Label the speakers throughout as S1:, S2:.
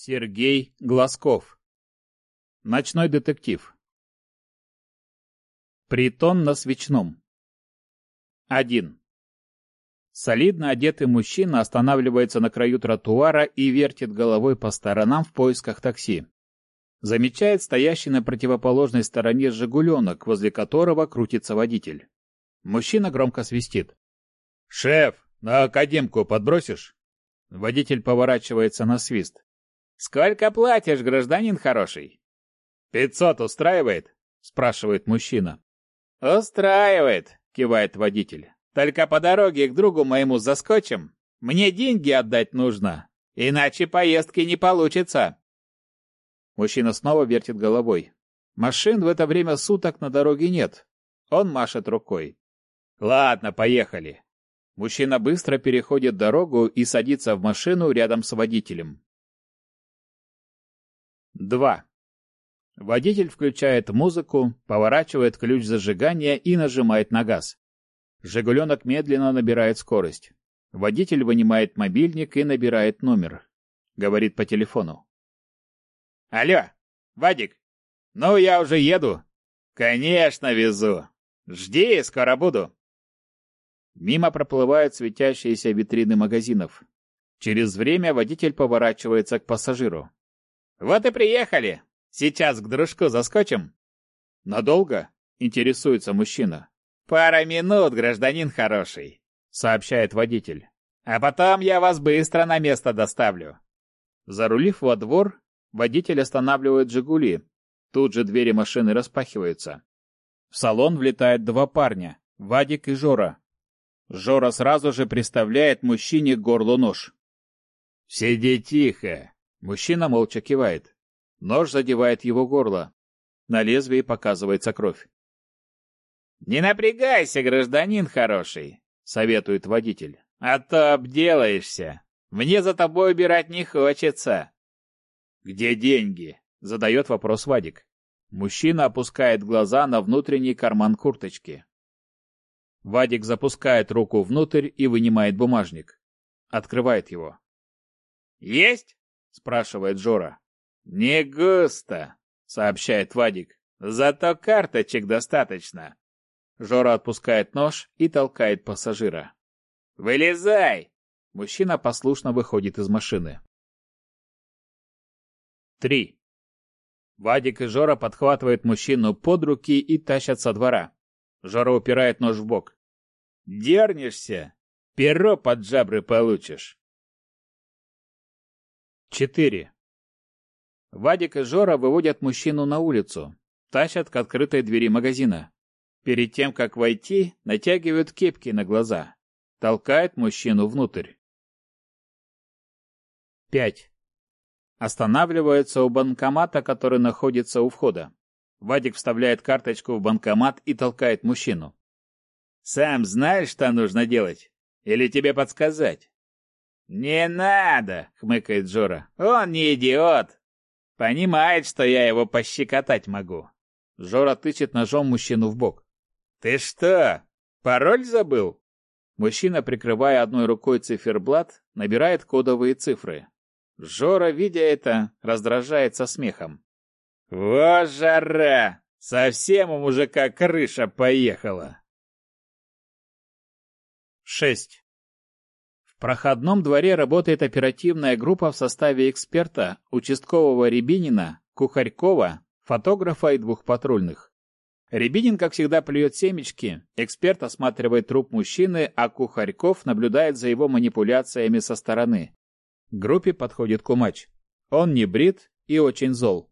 S1: Сергей Глазков. Ночной детектив. Притон на свечном. 1. Солидно одетый мужчина останавливается на краю тротуара и вертит головой по сторонам в поисках такси. Замечает стоящий на противоположной стороне «Жигуленок», возле которого крутится водитель. Мужчина громко свистит. «Шеф, на академку подбросишь?» Водитель поворачивается на свист.
S2: «Сколько платишь, гражданин хороший?»
S1: «Пятьсот устраивает?» — спрашивает мужчина.
S2: «Устраивает», — кивает водитель. «Только по дороге к другу моему заскочим. Мне деньги отдать нужно, иначе поездки не получится».
S1: Мужчина снова вертит головой. Машин в это время суток на дороге нет. Он машет рукой. «Ладно, поехали». Мужчина быстро переходит дорогу и садится в машину рядом с водителем. 2. Водитель включает музыку, поворачивает ключ зажигания и нажимает на газ. «Жигуленок» медленно набирает скорость. Водитель вынимает мобильник и набирает номер. Говорит по телефону.
S2: «Алло, Вадик, ну я уже еду». «Конечно, везу. Жди, скоро буду».
S1: Мимо проплывают светящиеся витрины магазинов. Через время водитель поворачивается к пассажиру.
S2: «Вот и приехали. Сейчас к дружку заскочим».
S1: «Надолго?» — интересуется мужчина.
S2: «Пара минут, гражданин хороший», — сообщает водитель. «А потом я вас быстро на место доставлю».
S1: Зарулив во двор, водитель останавливает «Жигули». Тут же двери машины распахиваются. В салон влетают два парня — Вадик и Жора, Жора сразу же приставляет мужчине к горлу нож.
S2: «Сиди тихо!»
S1: Мужчина молча кивает. Нож задевает его горло. На лезвии показывается кровь.
S2: «Не напрягайся, гражданин хороший!» — советует водитель. «А то обделаешься. Мне за тобой убирать не хочется».
S1: «Где деньги?» — задает вопрос Вадик. Мужчина опускает глаза на внутренний карман курточки. Вадик запускает руку внутрь и вынимает бумажник. Открывает его.
S2: «Есть?»
S1: — спрашивает Жора.
S2: «Не густо», — сообщает Вадик. «Зато карточек достаточно».
S1: Жора отпускает нож и толкает пассажира.
S2: «Вылезай!»
S1: Мужчина послушно выходит из машины. 3. Вадик и Жора подхватывают мужчину под руки и тащат со двора. Жора упирает нож в бок.
S2: Дернешься, перо под жабры получишь.
S1: 4. Вадик и Жора выводят мужчину на улицу, тащат к открытой двери магазина. Перед тем, как войти, натягивают кепки на глаза, толкают мужчину внутрь. 5. Останавливаются у банкомата, который находится у входа. Вадик вставляет карточку в банкомат и толкает мужчину.
S2: Сам знаешь, что нужно делать? Или тебе подсказать? Не надо, хмыкает Джора. Он не идиот. Понимает, что я его пощекотать могу.
S1: Жора тычет ножом мужчину в бок.
S2: Ты что, пароль забыл?
S1: Мужчина, прикрывая одной рукой циферблат, набирает кодовые цифры. Жора, видя это, раздражается смехом.
S2: «Во жара! Совсем у мужика крыша поехала!»
S1: 6. В проходном дворе работает оперативная группа в составе эксперта, участкового Рябинина, Кухарькова, фотографа и двух патрульных. Рябинин, как всегда, плюет семечки, эксперт осматривает труп мужчины, а Кухарьков наблюдает за его манипуляциями со стороны. К группе подходит Кумач. Он не брит и очень зол.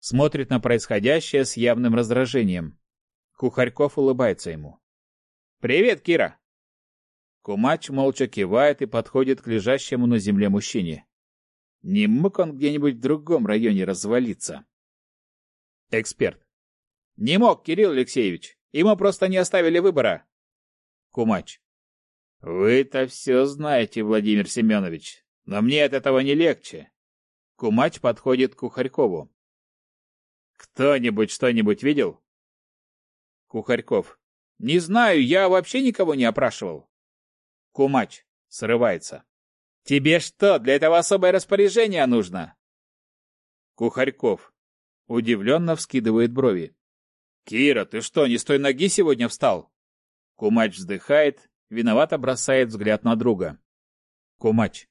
S1: Смотрит на происходящее с явным раздражением. Кухарьков улыбается ему.
S2: «Привет, Кира!»
S1: Кумач молча кивает и подходит к лежащему на земле мужчине. Не мог он где-нибудь в другом районе развалиться? Эксперт.
S2: Не мог, Кирилл Алексеевич. Ему просто не оставили выбора.
S1: Кумач. Вы-то все знаете, Владимир Семенович, но мне от этого не легче. Кумач подходит к Кухарькову. Кто-нибудь что-нибудь видел? Кухарьков.
S2: Не знаю, я вообще никого не опрашивал.
S1: Кумач. Срывается.
S2: Тебе что, для этого особое распоряжение нужно?
S1: Кухарьков. Удивленно вскидывает брови. «Кира, ты что, не с той ноги сегодня встал?» Кумач вздыхает, виновато бросает взгляд на друга. Кумач.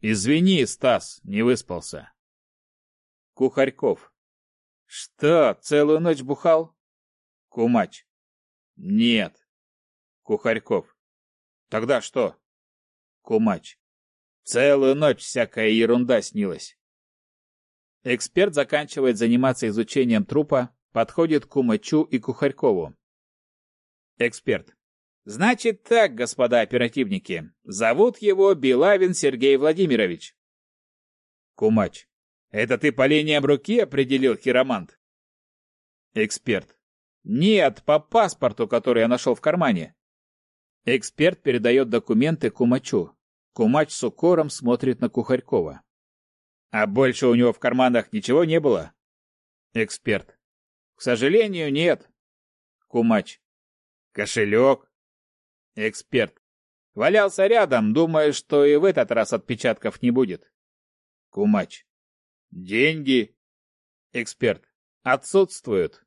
S1: «Извини, Стас, не выспался». Кухарьков. «Что, целую ночь бухал?» Кумач. «Нет». Кухарьков. «Тогда что?» Кумач. «Целую ночь всякая ерунда снилась». Эксперт заканчивает заниматься изучением трупа, подходит к Кумачу и Кухарькову. Эксперт. Значит так, господа оперативники. Зовут его Белавин Сергей Владимирович. Кумач. Это ты по линиям руки определил хиромант? Эксперт. Нет, по паспорту, который я нашел в кармане. Эксперт передает документы Кумачу. Кумач с укором смотрит на Кухарькова. А больше у него в карманах ничего не было? Эксперт. К сожалению, нет. Кумач. Кошелек? Эксперт. Валялся рядом, думая, что и в этот раз отпечатков не будет. Кумач. Деньги? Эксперт. Отсутствуют.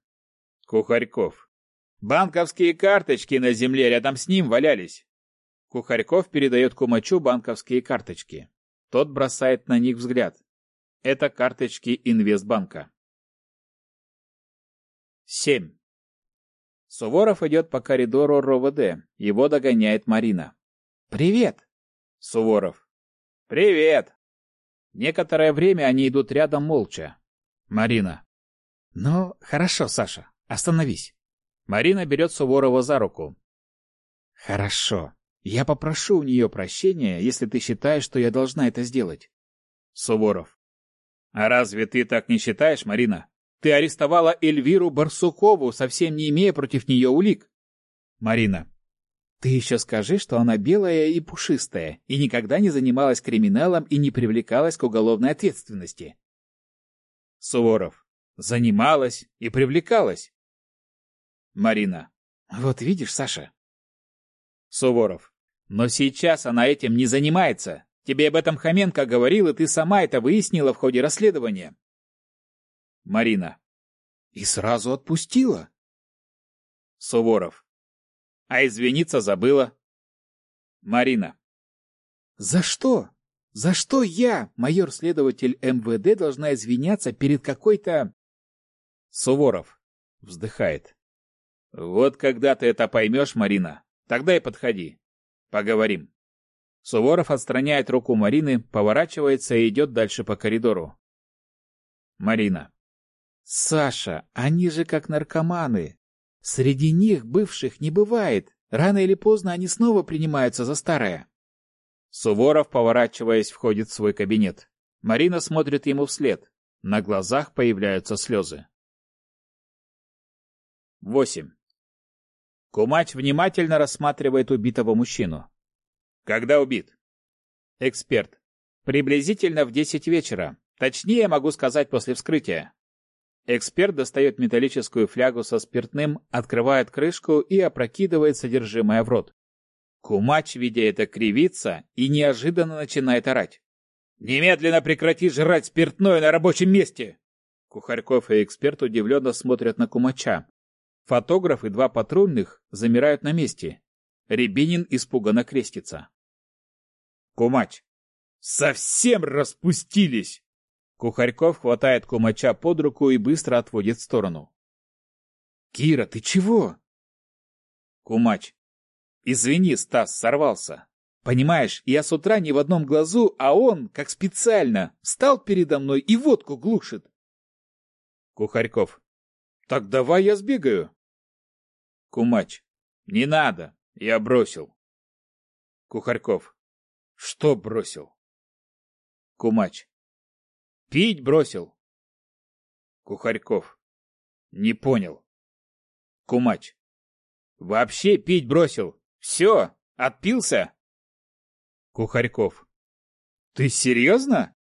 S1: Кухарьков. Банковские карточки на земле рядом с ним валялись. Кухарьков передает Кумачу банковские карточки. Тот бросает на них взгляд. Это карточки Инвестбанка. 7. Суворов идет по коридору РОВД. Его догоняет Марина. «Привет!» Суворов. «Привет!» Некоторое время они идут рядом молча. Марина. «Ну, хорошо, Саша, остановись». Марина берет Суворова за руку. «Хорошо. Я попрошу у нее прощения, если ты считаешь, что я должна это сделать». Суворов. А разве ты так не считаешь, Марина? Ты арестовала Эльвиру Барсукову, совсем не имея против нее улик. Марина. Ты еще скажи, что она белая и пушистая, и никогда не занималась криминалом и не привлекалась к уголовной ответственности. Суворов. Занималась и привлекалась. Марина. Вот видишь, Саша. Суворов. Но сейчас она этим не занимается. Тебе об этом Хоменко говорил, и ты сама это выяснила в ходе расследования. Марина. И сразу отпустила. Суворов. А извиниться забыла. Марина. За что? За что я, майор-следователь МВД, должна извиняться перед какой-то... Суворов. Вздыхает. Вот когда ты это поймешь, Марина, тогда и подходи. Поговорим. Суворов отстраняет руку Марины, поворачивается и идет дальше по коридору. Марина. «Саша, они же как наркоманы. Среди них бывших не бывает. Рано или поздно они снова принимаются за старое». Суворов, поворачиваясь, входит в свой кабинет. Марина смотрит ему вслед. На глазах появляются слезы. 8. Кумач внимательно рассматривает убитого мужчину. Когда убит? Эксперт. Приблизительно в 10 вечера. Точнее, могу сказать после вскрытия. Эксперт достает металлическую флягу со спиртным, открывает крышку и опрокидывает содержимое в рот. Кумач, видя это, кривится и неожиданно начинает орать. «Немедленно прекрати жрать спиртное на рабочем месте!» Кухарьков и эксперт удивленно смотрят на Кумача. Фотограф и два патрульных замирают на месте. Рябинин испуганно крестится. Кумач. Совсем распустились! Кухарьков хватает Кумача под руку и быстро отводит в сторону. Кира, ты чего? Кумач. Извини, Стас, сорвался. Понимаешь, я с утра не в одном глазу, а он, как специально, встал передо мной и водку глушит. Кухарьков. Так давай я сбегаю. Кумач. Не надо, я бросил. Кухарьков. Что бросил? Кумач. Пить бросил. Кухарьков. Не понял. Кумач. Вообще пить бросил. Все, отпился? Кухарьков. Ты серьезно?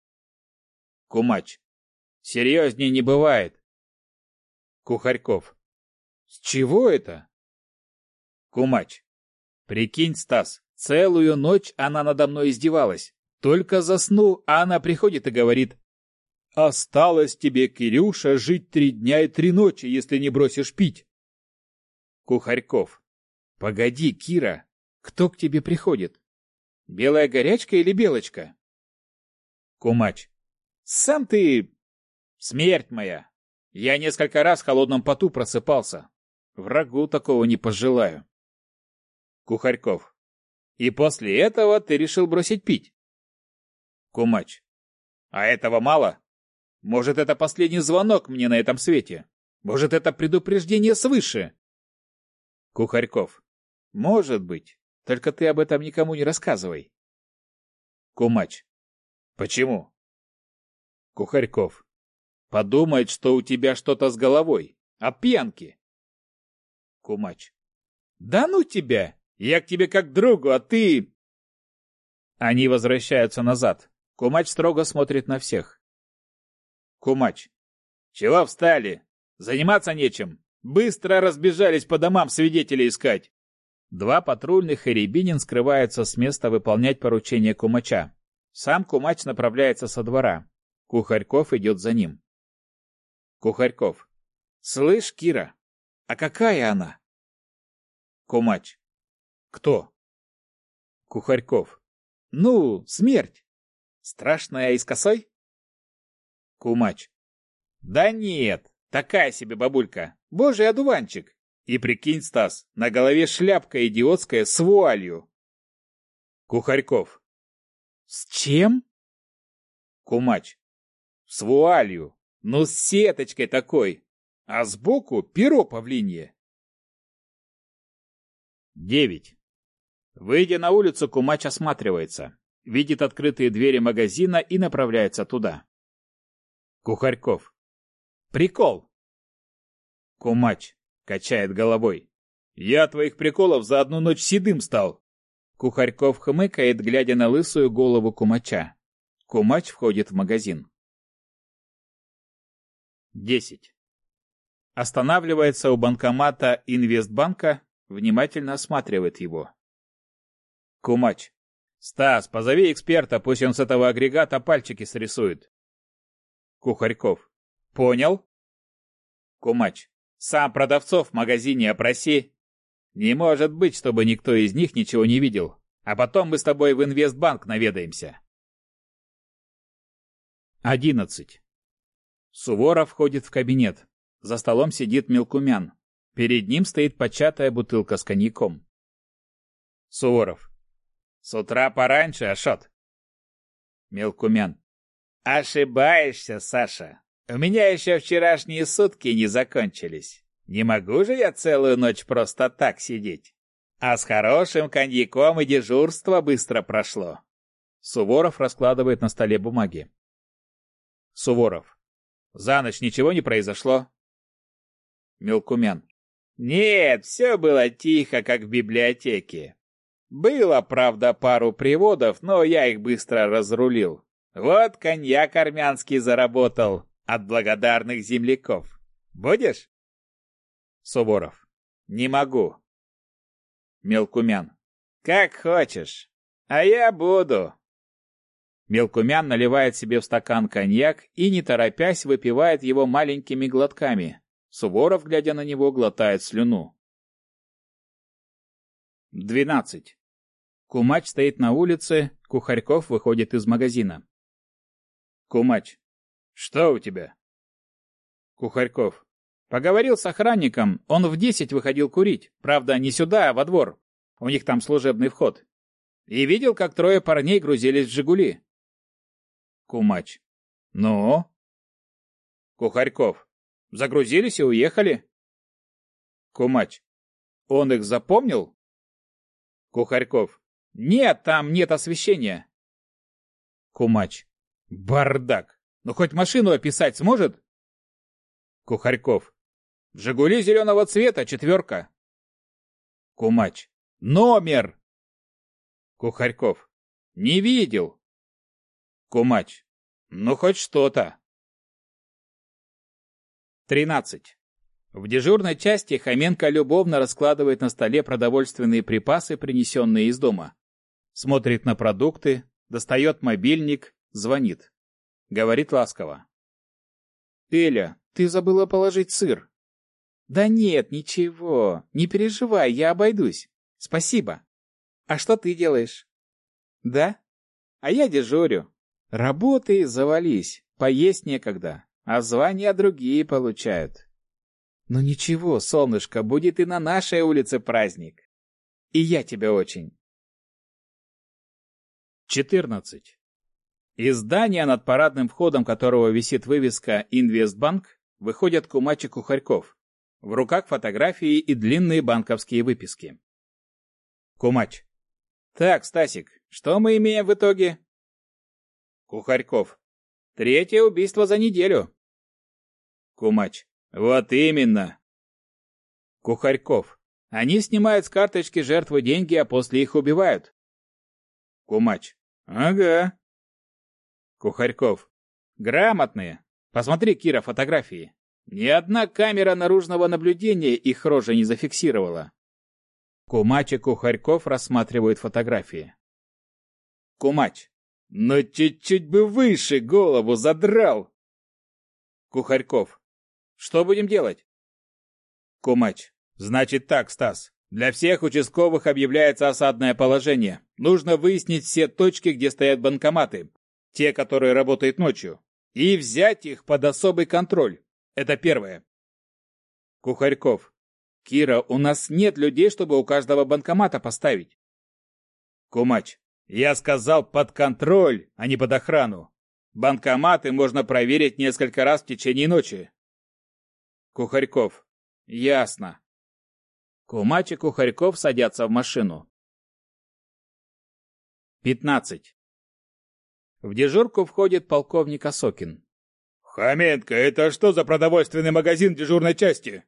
S1: Кумач. Серьезнее не бывает. Кухарьков. С чего это? Кумач. Прикинь, Стас, Целую ночь она надо мной издевалась. Только засну, а она приходит и говорит. Осталось тебе, Кирюша, жить три дня и три ночи, если не бросишь пить. Кухарьков. Погоди, Кира, кто к тебе приходит? Белая горячка или белочка? Кумач. Сам ты... Смерть моя. Я несколько раз в холодном поту просыпался. Врагу такого не пожелаю. Кухарьков. И после этого ты решил бросить пить? Кумач. А этого мало? Может, это последний звонок мне на этом свете? Может, это предупреждение свыше? Кухарьков. Может быть. Только ты об этом никому не рассказывай. Кумач. Почему? Кухарьков. Подумает, что у тебя что-то с головой. От пьянки. Кумач. Да ну тебя! Я к тебе как другу, а ты... Они возвращаются назад. Кумач строго смотрит на всех. Кумач. Чего встали? Заниматься нечем. Быстро разбежались по домам свидетелей искать. Два патрульных и Рябинин скрываются с места выполнять поручение Кумача. Сам Кумач направляется со двора. Кухарьков идет за ним. Кухарьков. Слышь, Кира, а какая она? Кумач. Кто? Кухарьков. Ну, смерть. Страшная и с косой? Кумач. Да нет, такая себе бабулька. Божий одуванчик. И прикинь, Стас, на голове шляпка идиотская с вуалью. Кухарьков. С чем? Кумач. С вуалью. Ну, с сеточкой такой. А сбоку перо павлинье. Девять. Выйдя на улицу, Кумач осматривается. Видит открытые двери магазина и направляется туда. Кухарьков. Прикол. Кумач качает головой. Я твоих приколов за одну ночь седым стал. Кухарьков хмыкает, глядя на лысую голову Кумача. Кумач входит в магазин. Десять. Останавливается у банкомата Инвестбанка, внимательно осматривает его. Кумач. Стас, позови эксперта, пусть он с этого агрегата пальчики срисует. Кухарьков. Понял? Кумач. Сам продавцов в магазине опроси. Не может быть, чтобы никто из них ничего не видел. А потом мы с тобой в инвестбанк наведаемся. Одиннадцать. Суворов входит в кабинет. За столом сидит Мелкумян. Перед ним стоит початая бутылка с коньяком. Суворов. С утра пораньше, Ашот. Мелкумян. Ошибаешься, Саша. У меня еще вчерашние сутки не закончились. Не могу же я целую ночь просто так сидеть. А с хорошим коньяком и дежурство быстро прошло. Суворов раскладывает на столе бумаги. Суворов. За ночь ничего не произошло? Мелкумян. Нет, все было тихо, как в библиотеке. Было, правда, пару приводов, но я их быстро разрулил. Вот коньяк армянский заработал от благодарных земляков. Будешь? Суворов. Не могу. Мелкумян. Как хочешь. А я буду. Мелкумян наливает себе в стакан коньяк и, не торопясь, выпивает его маленькими глотками. Суворов, глядя на него, глотает слюну. Двенадцать. Кумач стоит на улице, Кухарьков выходит из магазина. Кумач. Что у тебя? Кухарьков. Поговорил с охранником, он в десять выходил курить. Правда, не сюда, а во двор. У них там служебный вход. И видел, как трое парней грузились в «Жигули». Кумач. Ну? Кухарьков. Загрузились и уехали. Кумач. Он их запомнил? Кухарьков. Нет, там нет освещения. Кумач. Бардак! Ну хоть машину описать сможет? Кухарьков. «Жигули зеленого цвета, четверка». Кумач. «Номер!» Кухарьков. «Не видел». Кумач. «Ну, хоть что-то». Тринадцать. В дежурной части Хоменко любовно раскладывает на столе продовольственные припасы, принесенные из дома. Смотрит на продукты, достает мобильник, звонит. Говорит ласково. Эля, ты забыла положить сыр. Да нет, ничего. Не переживай, я обойдусь. Спасибо. А что ты делаешь? Да? А я дежурю. Работай, завались. Поесть некогда. А звания другие получают. Ну ничего, солнышко, будет и на нашей улице праздник. И я тебя очень. 14. Из здания, над парадным входом которого висит вывеска «Инвестбанк», выходят Кумачи Кухарьков. В руках фотографии и длинные банковские выписки. Кумач. Так, Стасик, что мы имеем в итоге? Кухарьков. Третье убийство за неделю. Кумач. Вот именно. Кухарьков. Они снимают с карточки жертвы деньги, а после их убивают. Кумач. Ага. Кухарьков. Грамотные. Посмотри, Кира, фотографии. Ни одна камера наружного наблюдения их рожи не зафиксировала. Кумач и Кухарьков рассматривают фотографии. Кумач. Но чуть-чуть бы выше голову задрал. Кухарьков. Что будем делать? Кумач. Значит так, Стас. Для всех участковых объявляется осадное положение. Нужно выяснить все точки, где стоят банкоматы. Те, которые работают ночью. И взять их под особый контроль. Это первое. Кухарьков. Кира, у нас нет людей, чтобы у каждого банкомата поставить. Кумач. Я сказал под контроль, а не под охрану. Банкоматы можно проверить несколько раз в течение ночи. Кухарьков. Ясно. Кумач и Кухарьков садятся в машину. 15. В дежурку входит полковник Осокин.
S3: «Хоменко, это что за продовольственный магазин дежурной части?»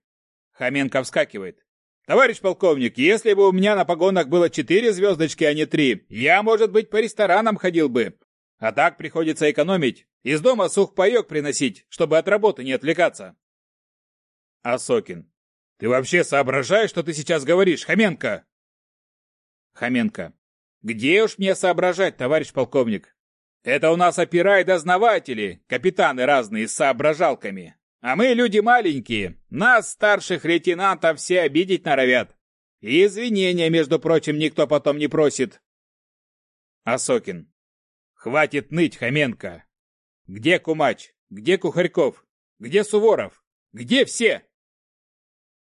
S1: Хоменко вскакивает.
S3: «Товарищ полковник, если бы у меня на погонах было четыре звездочки, а не три, я, может быть, по ресторанам ходил бы. А так приходится экономить. Из дома сухпайок приносить, чтобы от работы не отвлекаться».
S1: Осокин.
S3: «Ты вообще соображаешь, что ты сейчас говоришь, Хоменко?»
S1: Хоменко. «Где уж мне соображать, товарищ полковник? Это у нас опера и дознаватели, капитаны разные с соображалками. А мы люди маленькие, нас, старших лейтенантов, все обидеть норовят. И извинения, между прочим, никто потом не просит. Осокин. Хватит ныть, Хоменко. Где Кумач? Где Кухарьков? Где Суворов? Где все?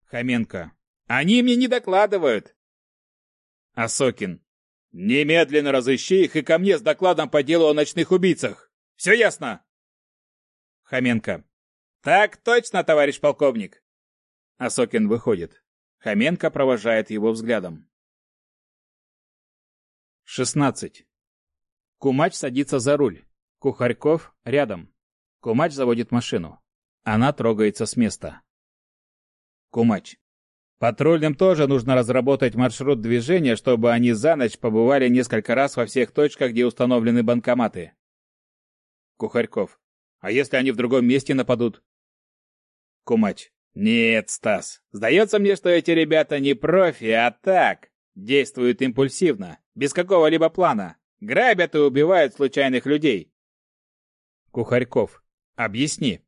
S1: Хоменко. Они мне не докладывают. Осокин. Немедленно разыщи их и ко мне с докладом по делу о ночных убийцах. Все ясно? Хоменко. «Так точно, товарищ полковник!» Осокин выходит. Хоменко провожает его взглядом. 16. Кумач садится за руль. Кухарьков рядом. Кумач заводит машину. Она трогается с места. Кумач. Патрульным тоже нужно разработать маршрут движения, чтобы они за ночь побывали несколько раз во всех точках, где установлены банкоматы. Кухарьков. А если они в другом месте нападут? Кумач. Нет, Стас. Сдается мне, что эти ребята не профи, а так. Действуют импульсивно, без какого-либо плана. Грабят и убивают случайных людей. Кухарьков. Объясни.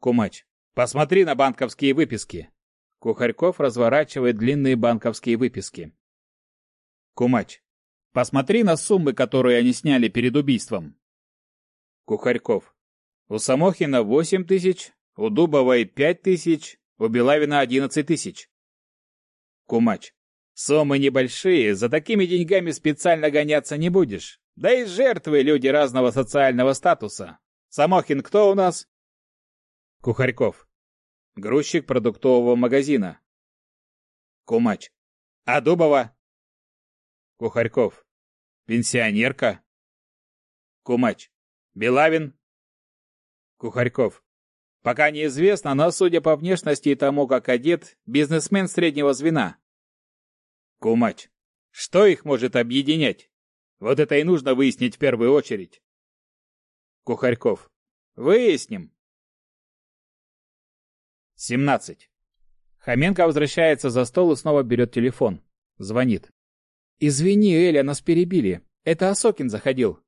S1: Кумач. Посмотри на банковские выписки. Кухарьков разворачивает длинные банковские выписки. Кумач. Посмотри на суммы, которые они сняли перед убийством. Кухарьков. У Самохина восемь тысяч, у Дубовой пять тысяч, у Белавина одиннадцать тысяч. Кумач. Суммы небольшие, за такими деньгами специально гоняться не будешь. Да и жертвы люди разного социального статуса. Самохин кто у нас? Кухарьков. Грузчик продуктового магазина. Кумач. А Дубова? Кухарьков. Пенсионерка. Кумач. Белавин? Кухарьков. Пока неизвестно, но, судя по внешности и тому, как одет, бизнесмен среднего звена. Кумач, что их может объединять? Вот это и нужно выяснить в первую очередь. Кухарьков, выясним. 17. Хоменко возвращается за стол и снова берет телефон. Звонит. «Извини, Эля, нас перебили. Это Осокин заходил.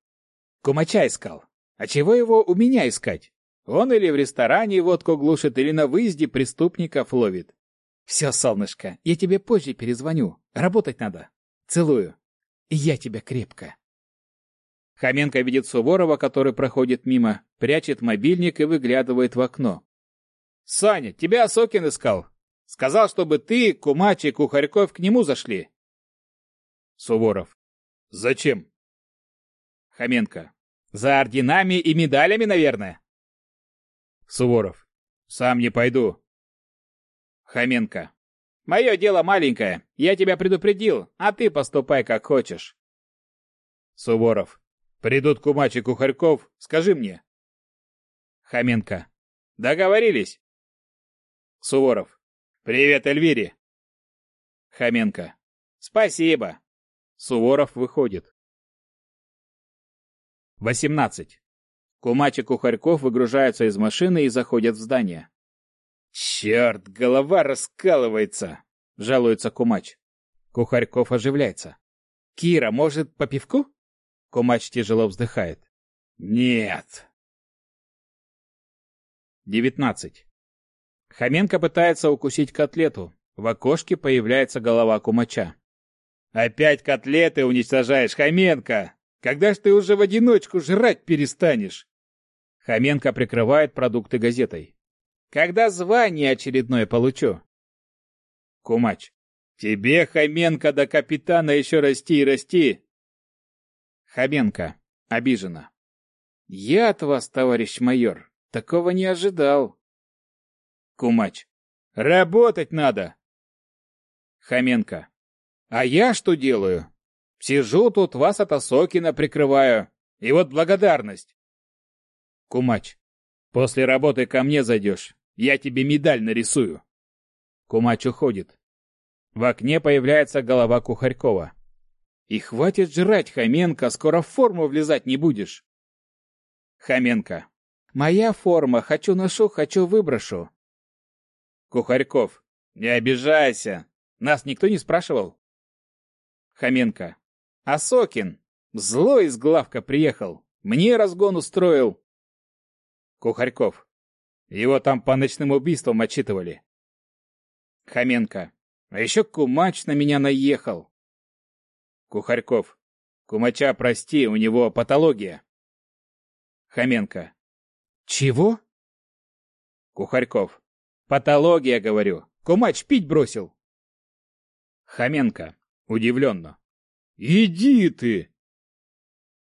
S1: Кумача искал. А чего его у меня искать? Он или в ресторане водку глушит, или на выезде преступников ловит. Все, солнышко, я тебе позже перезвоню. Работать надо. Целую. И я тебя крепко. Хоменко видит Суворова, который проходит мимо, прячет мобильник и выглядывает в окно. «Саня, тебя Сокин искал. Сказал, чтобы ты, Кумач и Кухарьков к нему зашли». Суворов. «Зачем?» Хоменко. «За орденами и медалями, наверное?» Суворов. «Сам не пойду. Хоменко. «Мое дело маленькое. Я тебя предупредил, а ты поступай как хочешь». Суворов. «Придут Кумач и Кухарьков. Скажи мне». Хоменко. «Договорились». Суворов. «Привет, Эльвире». Хоменко. «Спасибо». Суворов выходит. 18. Кумач и Кухарьков выгружаются из машины и заходят в здание. «Черт, голова раскалывается!» — жалуется Кумач. Кухарьков оживляется. «Кира, может, по пивку?» Кумач тяжело вздыхает. «Нет». 19. Хоменко пытается укусить котлету. В окошке появляется голова Кумача. «Опять котлеты уничтожаешь, Хоменко! Когда ж ты уже в одиночку жрать перестанешь?» Хоменко прикрывает продукты газетой. Когда звание очередное получу? Кумач. Тебе, Хоменко, до капитана еще расти и расти. Хоменко. Обиженно. Я от вас, товарищ майор, такого не ожидал. Кумач. Работать надо. Хоменко. А я что делаю? Сижу тут, вас от Осокина прикрываю. И вот благодарность. Кумач. После работы ко мне зайдешь. Я тебе медаль нарисую. Кумач уходит. В окне появляется голова Кухарькова. И хватит жрать, Хоменко, скоро в форму влезать не будешь. Хоменко. Моя форма, хочу ношу, хочу выброшу. Кухарьков. Не обижайся. Нас никто не спрашивал. Хоменко. Асокин. Злой из главка приехал. Мне разгон устроил. Кухарьков. Его там по ночным убийствам отчитывали. Хоменко. А еще Кумач на меня наехал. Кухарьков. Кумача, прости, у него патология. Хоменко. Чего? Кухарьков. Патология, говорю. Кумач пить бросил. Хоменко. Удивленно. Иди ты!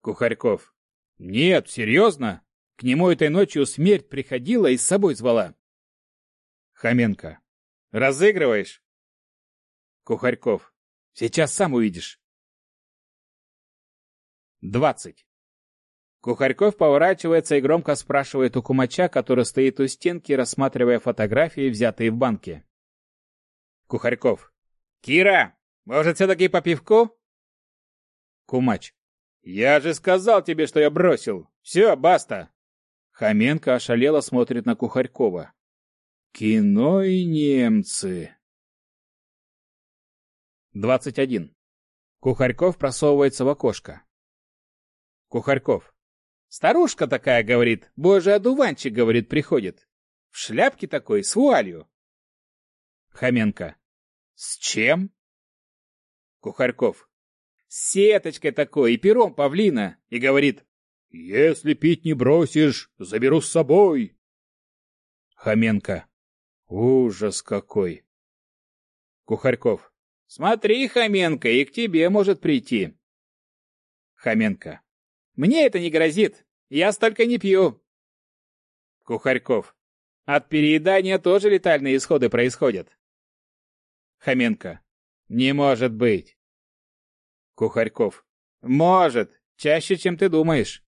S1: Кухарьков. Нет, серьезно? К нему этой ночью смерть приходила и с собой звала. Хоменко. Разыгрываешь? Кухарьков. Сейчас сам увидишь. 20. Кухарьков поворачивается и громко спрашивает у кумача, который стоит у стенки, рассматривая фотографии, взятые в банке. Кухарьков. «Кира, может, все-таки по пивку?» Кумач. «Я же сказал тебе, что я бросил. Все, баста!» Хоменко ошалело смотрит на Кухарькова. Кино и немцы. 21. Кухарьков просовывается в окошко. Кухарьков. Старушка такая, говорит, боже, одуванчик, говорит, приходит. В шляпке такой, с вуалью. Хоменко. С чем? Кухарьков. С сеточкой такой и пером павлина. И говорит, если пить не бросишь, заберу с собой. Хоменко. Ужас какой. Кухарьков. Смотри, Хоменко, и к тебе может прийти. Хоменко. Мне это не грозит. Я столько не пью. Кухарьков. От переедания тоже летальные исходы происходят. Хоменко. Не может быть. Кухарьков. Может, чаще, чем ты думаешь.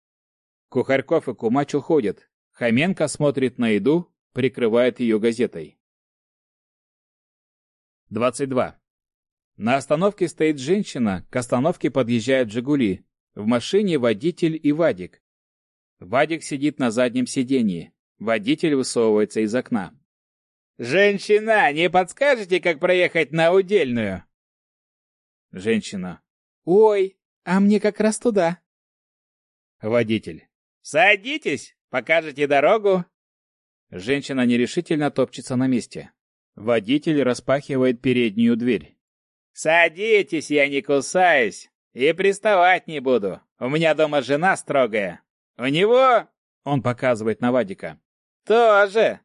S1: Кухарьков и Кумач уходят. Хоменко смотрит на еду, прикрывает ее газетой. 22. На остановке стоит женщина, к остановке подъезжают «Жигули». В машине водитель и Вадик. Вадик сидит на заднем сиденье. Водитель высовывается из окна. «Женщина, не подскажете, как проехать на Удельную?» Женщина. «Ой, а мне как раз туда». Водитель. «Садитесь,
S2: Покажете дорогу?»
S1: Женщина нерешительно топчется на месте. Водитель распахивает переднюю дверь.
S2: «Садитесь, я не кусаюсь. И приставать не буду. У меня дома жена строгая. У него...» Он показывает на Вадика. «Тоже!»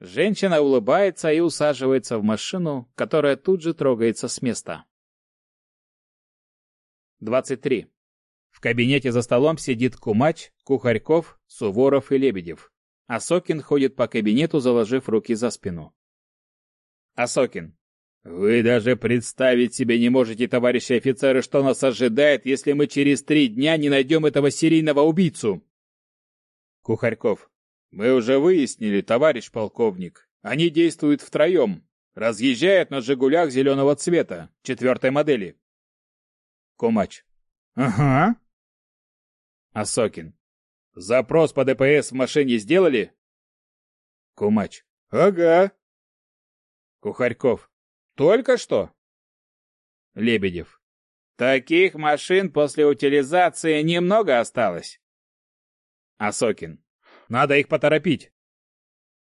S1: Женщина улыбается и усаживается в машину, которая тут же трогается с места. 23. В кабинете за столом сидит Кумач, Кухарьков, Суворов и Лебедев. Асокин ходит по кабинету, заложив руки за спину. Асокин. Вы даже представить себе не можете, товарищи офицеры, что нас ожидает, если мы через три дня не найдем этого серийного убийцу. Кухарьков. Мы уже выяснили, товарищ полковник. Они действуют втроем. Разъезжают на «Жигулях» зеленого цвета, четвертой модели. Кумач. Ага. Асокин. Запрос по ДПС в машине сделали? Кумач. Ага. Кухарьков. Только что? Лебедев.
S2: Таких машин после утилизации немного осталось.
S1: Асокин. Надо их поторопить.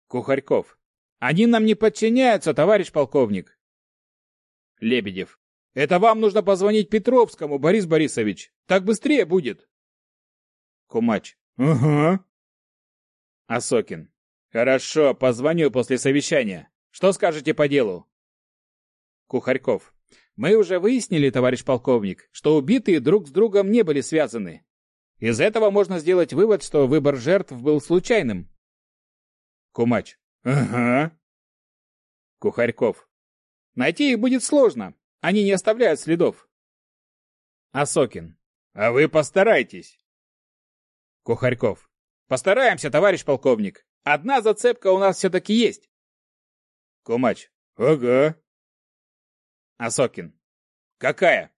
S1: Кухарьков. Они нам не подчиняются, товарищ полковник. Лебедев. Это вам нужно позвонить Петровскому, Борис Борисович. Так быстрее будет. Кумач. Ага. Асокин. Хорошо, позвоню после совещания. Что скажете по делу? Кухарьков. Мы уже выяснили, товарищ полковник, что убитые друг с другом не были связаны. Из этого можно сделать вывод, что выбор жертв был случайным. Кумач. Ага. Кухарьков. Найти их будет сложно. Они не оставляют следов. Асокин. А вы постарайтесь. Кухарьков. Постараемся, товарищ полковник. Одна зацепка у нас все-таки есть. Кумач. Ага. Асокин. Какая?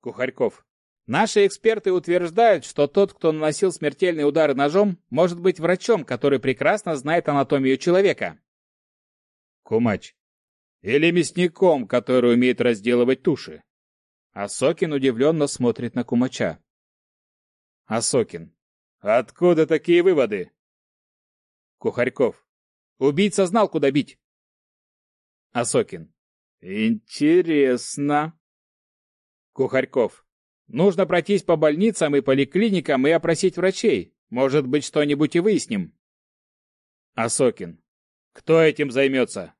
S1: Кухарьков. Наши эксперты утверждают, что тот, кто наносил смертельный удар ножом, может быть врачом, который прекрасно знает анатомию человека. Кумач. Или мясником, который умеет разделывать туши. Асокин удивленно смотрит на Кумача. Асокин. Откуда такие выводы? Кухарьков. Убийца знал, куда бить. Асокин. Интересно. Кухарьков. Нужно пройтись по больницам и поликлиникам и опросить врачей. Может быть, что-нибудь и выясним. Асокин. Кто этим займется?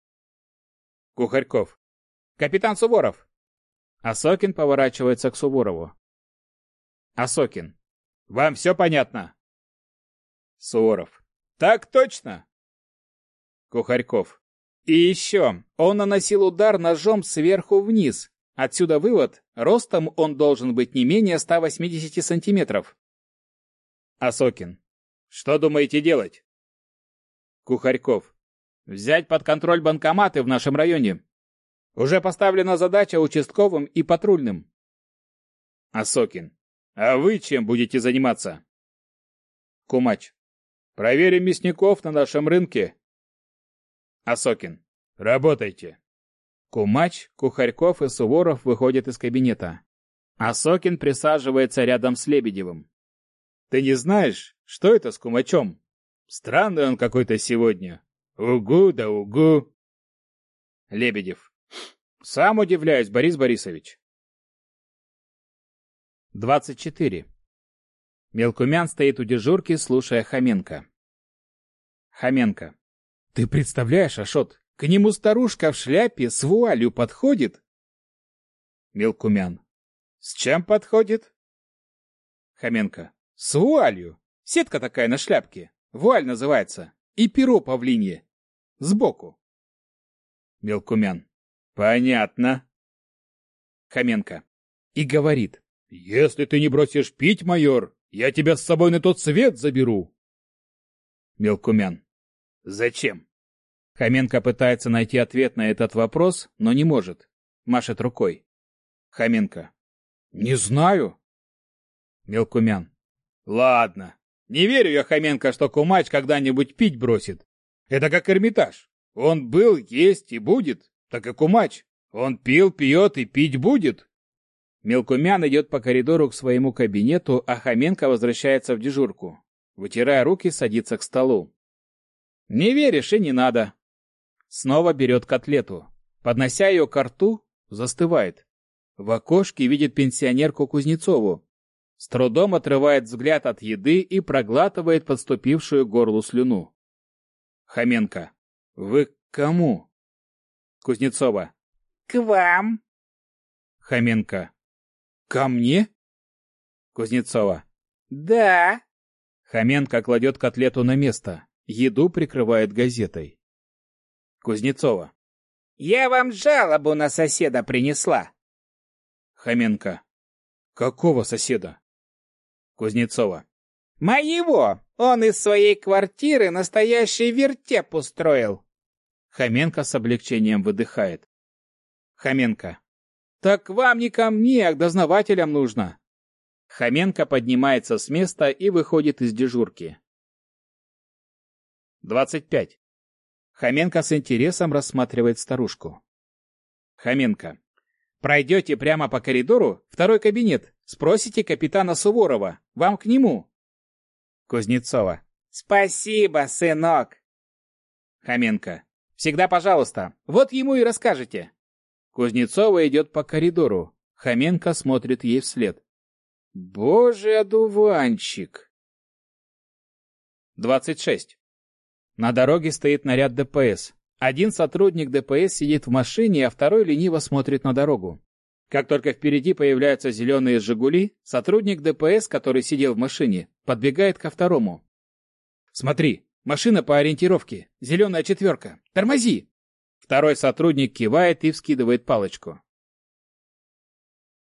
S1: Кухарьков. Капитан Суворов. Асокин поворачивается к Суворову. Асокин. Вам все понятно? Суворов. Так точно. Кухарьков. И еще, он наносил удар ножом сверху вниз. Отсюда вывод, ростом он должен быть не менее 180 сантиметров. Асокин. Что думаете делать? Кухарьков. Взять под контроль банкоматы в нашем районе. Уже поставлена задача участковым и патрульным. Асокин. А вы чем будете заниматься? Кумач. Проверим мясников на нашем рынке. Асокин. Работайте. Кумач, Кухарьков и Суворов выходят из кабинета. Асокин присаживается рядом с Лебедевым. Ты не знаешь, что это с Кумачом? Странный он какой-то сегодня. Угу да угу. Лебедев. Сам удивляюсь, Борис Борисович. 24. Мелкумян стоит у дежурки, слушая Хоменко. Хоменко. Ты представляешь, Ашот, к нему старушка в шляпе с вуалью подходит? Мелкумян. С чем подходит? Хоменко. С вуалью. Сетка такая на шляпке. Вуаль называется. И перо павлинье. Сбоку. Мелкумян. Понятно. Хоменко. И говорит. Если ты не бросишь пить, майор, я тебя с собой на тот свет заберу. Мелкумян. Зачем? Хоменко пытается найти ответ на этот вопрос, но не может. Машет рукой. Хоменко. Не знаю. Мелкумян. Ладно. Не верю я, Хоменко, что Кумач когда-нибудь пить бросит. Это как Эрмитаж. Он был, есть и будет. Так и Кумач. Он пил, пьет и пить будет. Мелкумян идет по коридору к своему кабинету, а Хоменко возвращается в дежурку. Вытирая руки, садится к столу. Не веришь и не надо. Снова берет котлету. Поднося ее к рту, застывает. В окошке видит пенсионерку Кузнецову. С трудом отрывает взгляд от еды и проглатывает подступившую горлу слюну. Хоменко. Вы к кому? Кузнецова.
S2: К вам.
S1: Хоменко. Ко мне? Кузнецова.
S2: Да.
S1: Хоменко кладет котлету на место. Еду прикрывает газетой. Кузнецова.
S2: Я вам жалобу на соседа принесла.
S1: Хоменко. Какого соседа? Кузнецова.
S2: Моего. Он из своей квартиры настоящий вертеп устроил.
S1: Хоменко с облегчением выдыхает. Хоменко. Так вам не ко мне, а к дознавателям нужно. Хоменко поднимается с места и выходит из дежурки. 25. Хоменко с интересом рассматривает старушку. Хоменко. Пройдете прямо по коридору, второй кабинет, спросите капитана Суворова, вам к нему. Кузнецова.
S2: Спасибо, сынок.
S1: Хоменко. Всегда пожалуйста, вот ему и расскажете. Кузнецова идет по коридору. Хоменко смотрит ей вслед. Боже, одуванчик! 26. На дороге стоит наряд ДПС. Один сотрудник ДПС сидит в машине, а второй лениво смотрит на дорогу. Как только впереди появляются зеленые «Жигули», сотрудник ДПС, который сидел в машине, подбегает ко второму. «Смотри, машина по ориентировке, зеленая четверка, тормози!» Второй сотрудник кивает и вскидывает палочку.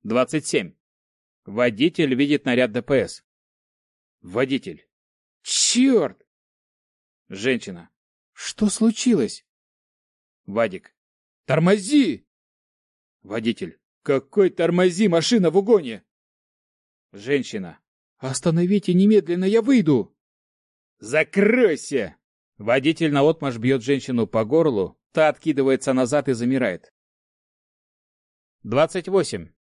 S1: 27. Водитель видит наряд ДПС. Водитель. Черт! Женщина. Что случилось? Вадик. Тормози! Водитель. Какой тормози, машина в угоне! Женщина. Остановите немедленно, я выйду! Закройся! Водитель наотмашь бьет женщину по горлу, та откидывается назад и замирает. 28.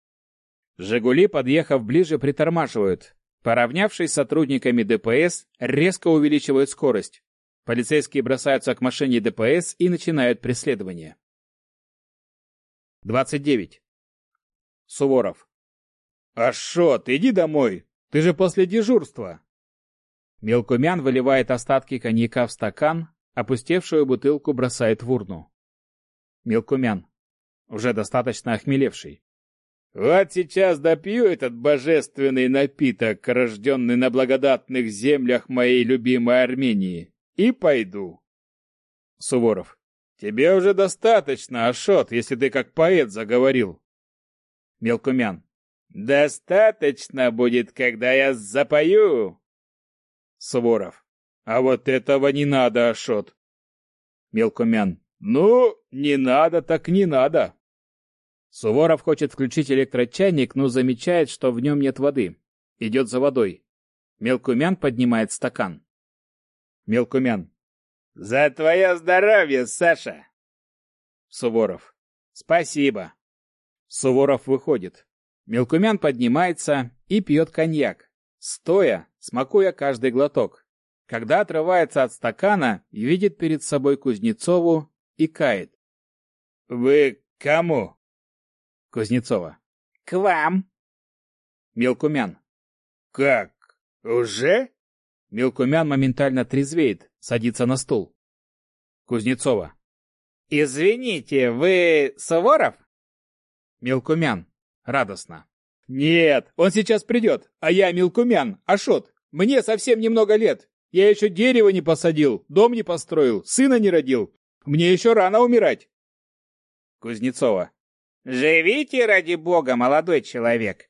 S1: «Жигули», подъехав ближе, притормаживают. Поравнявшись с сотрудниками ДПС, резко увеличивают скорость. Полицейские бросаются к машине ДПС и начинают преследование. 29. Суворов. «Ашот, иди домой! Ты же после дежурства!» Мелкумян выливает остатки коньяка в стакан, опустевшую бутылку бросает в урну. Мелкумян, уже достаточно охмелевший. «Вот сейчас допью этот божественный напиток, рожденный на благодатных землях моей любимой Армении, и пойду. Суворов. Тебе уже достаточно, Ашот, если ты как поэт заговорил. Мелкумян. Достаточно будет, когда я запою. Суворов. А вот этого не надо, Ашот. Мелкумян. Ну, не надо, так не надо. Суворов хочет включить электрочайник, но замечает, что в нем нет воды. Идет за водой. Мелкумян поднимает стакан. Мелкумян. За твое здоровье, Саша. Суворов. Спасибо. Суворов выходит. Мелкумян поднимается и пьет коньяк, стоя, смакуя каждый глоток. Когда отрывается от стакана, видит перед собой Кузнецову и кает. «Вы кому?» Кузнецова.
S2: «К вам».
S1: Мелкумян. «Как? Уже?» Мелкумян моментально трезвеет, садится на стул. Кузнецова.
S2: «Извините, вы Суворов?»
S1: Мелкумян. Радостно. «Нет, он сейчас придет, а я Мелкумян, Ашот. Мне совсем немного лет. Я еще дерево не посадил, дом не построил, сына не родил. Мне еще рано умирать». Кузнецова.
S2: «Живите ради бога, молодой человек!»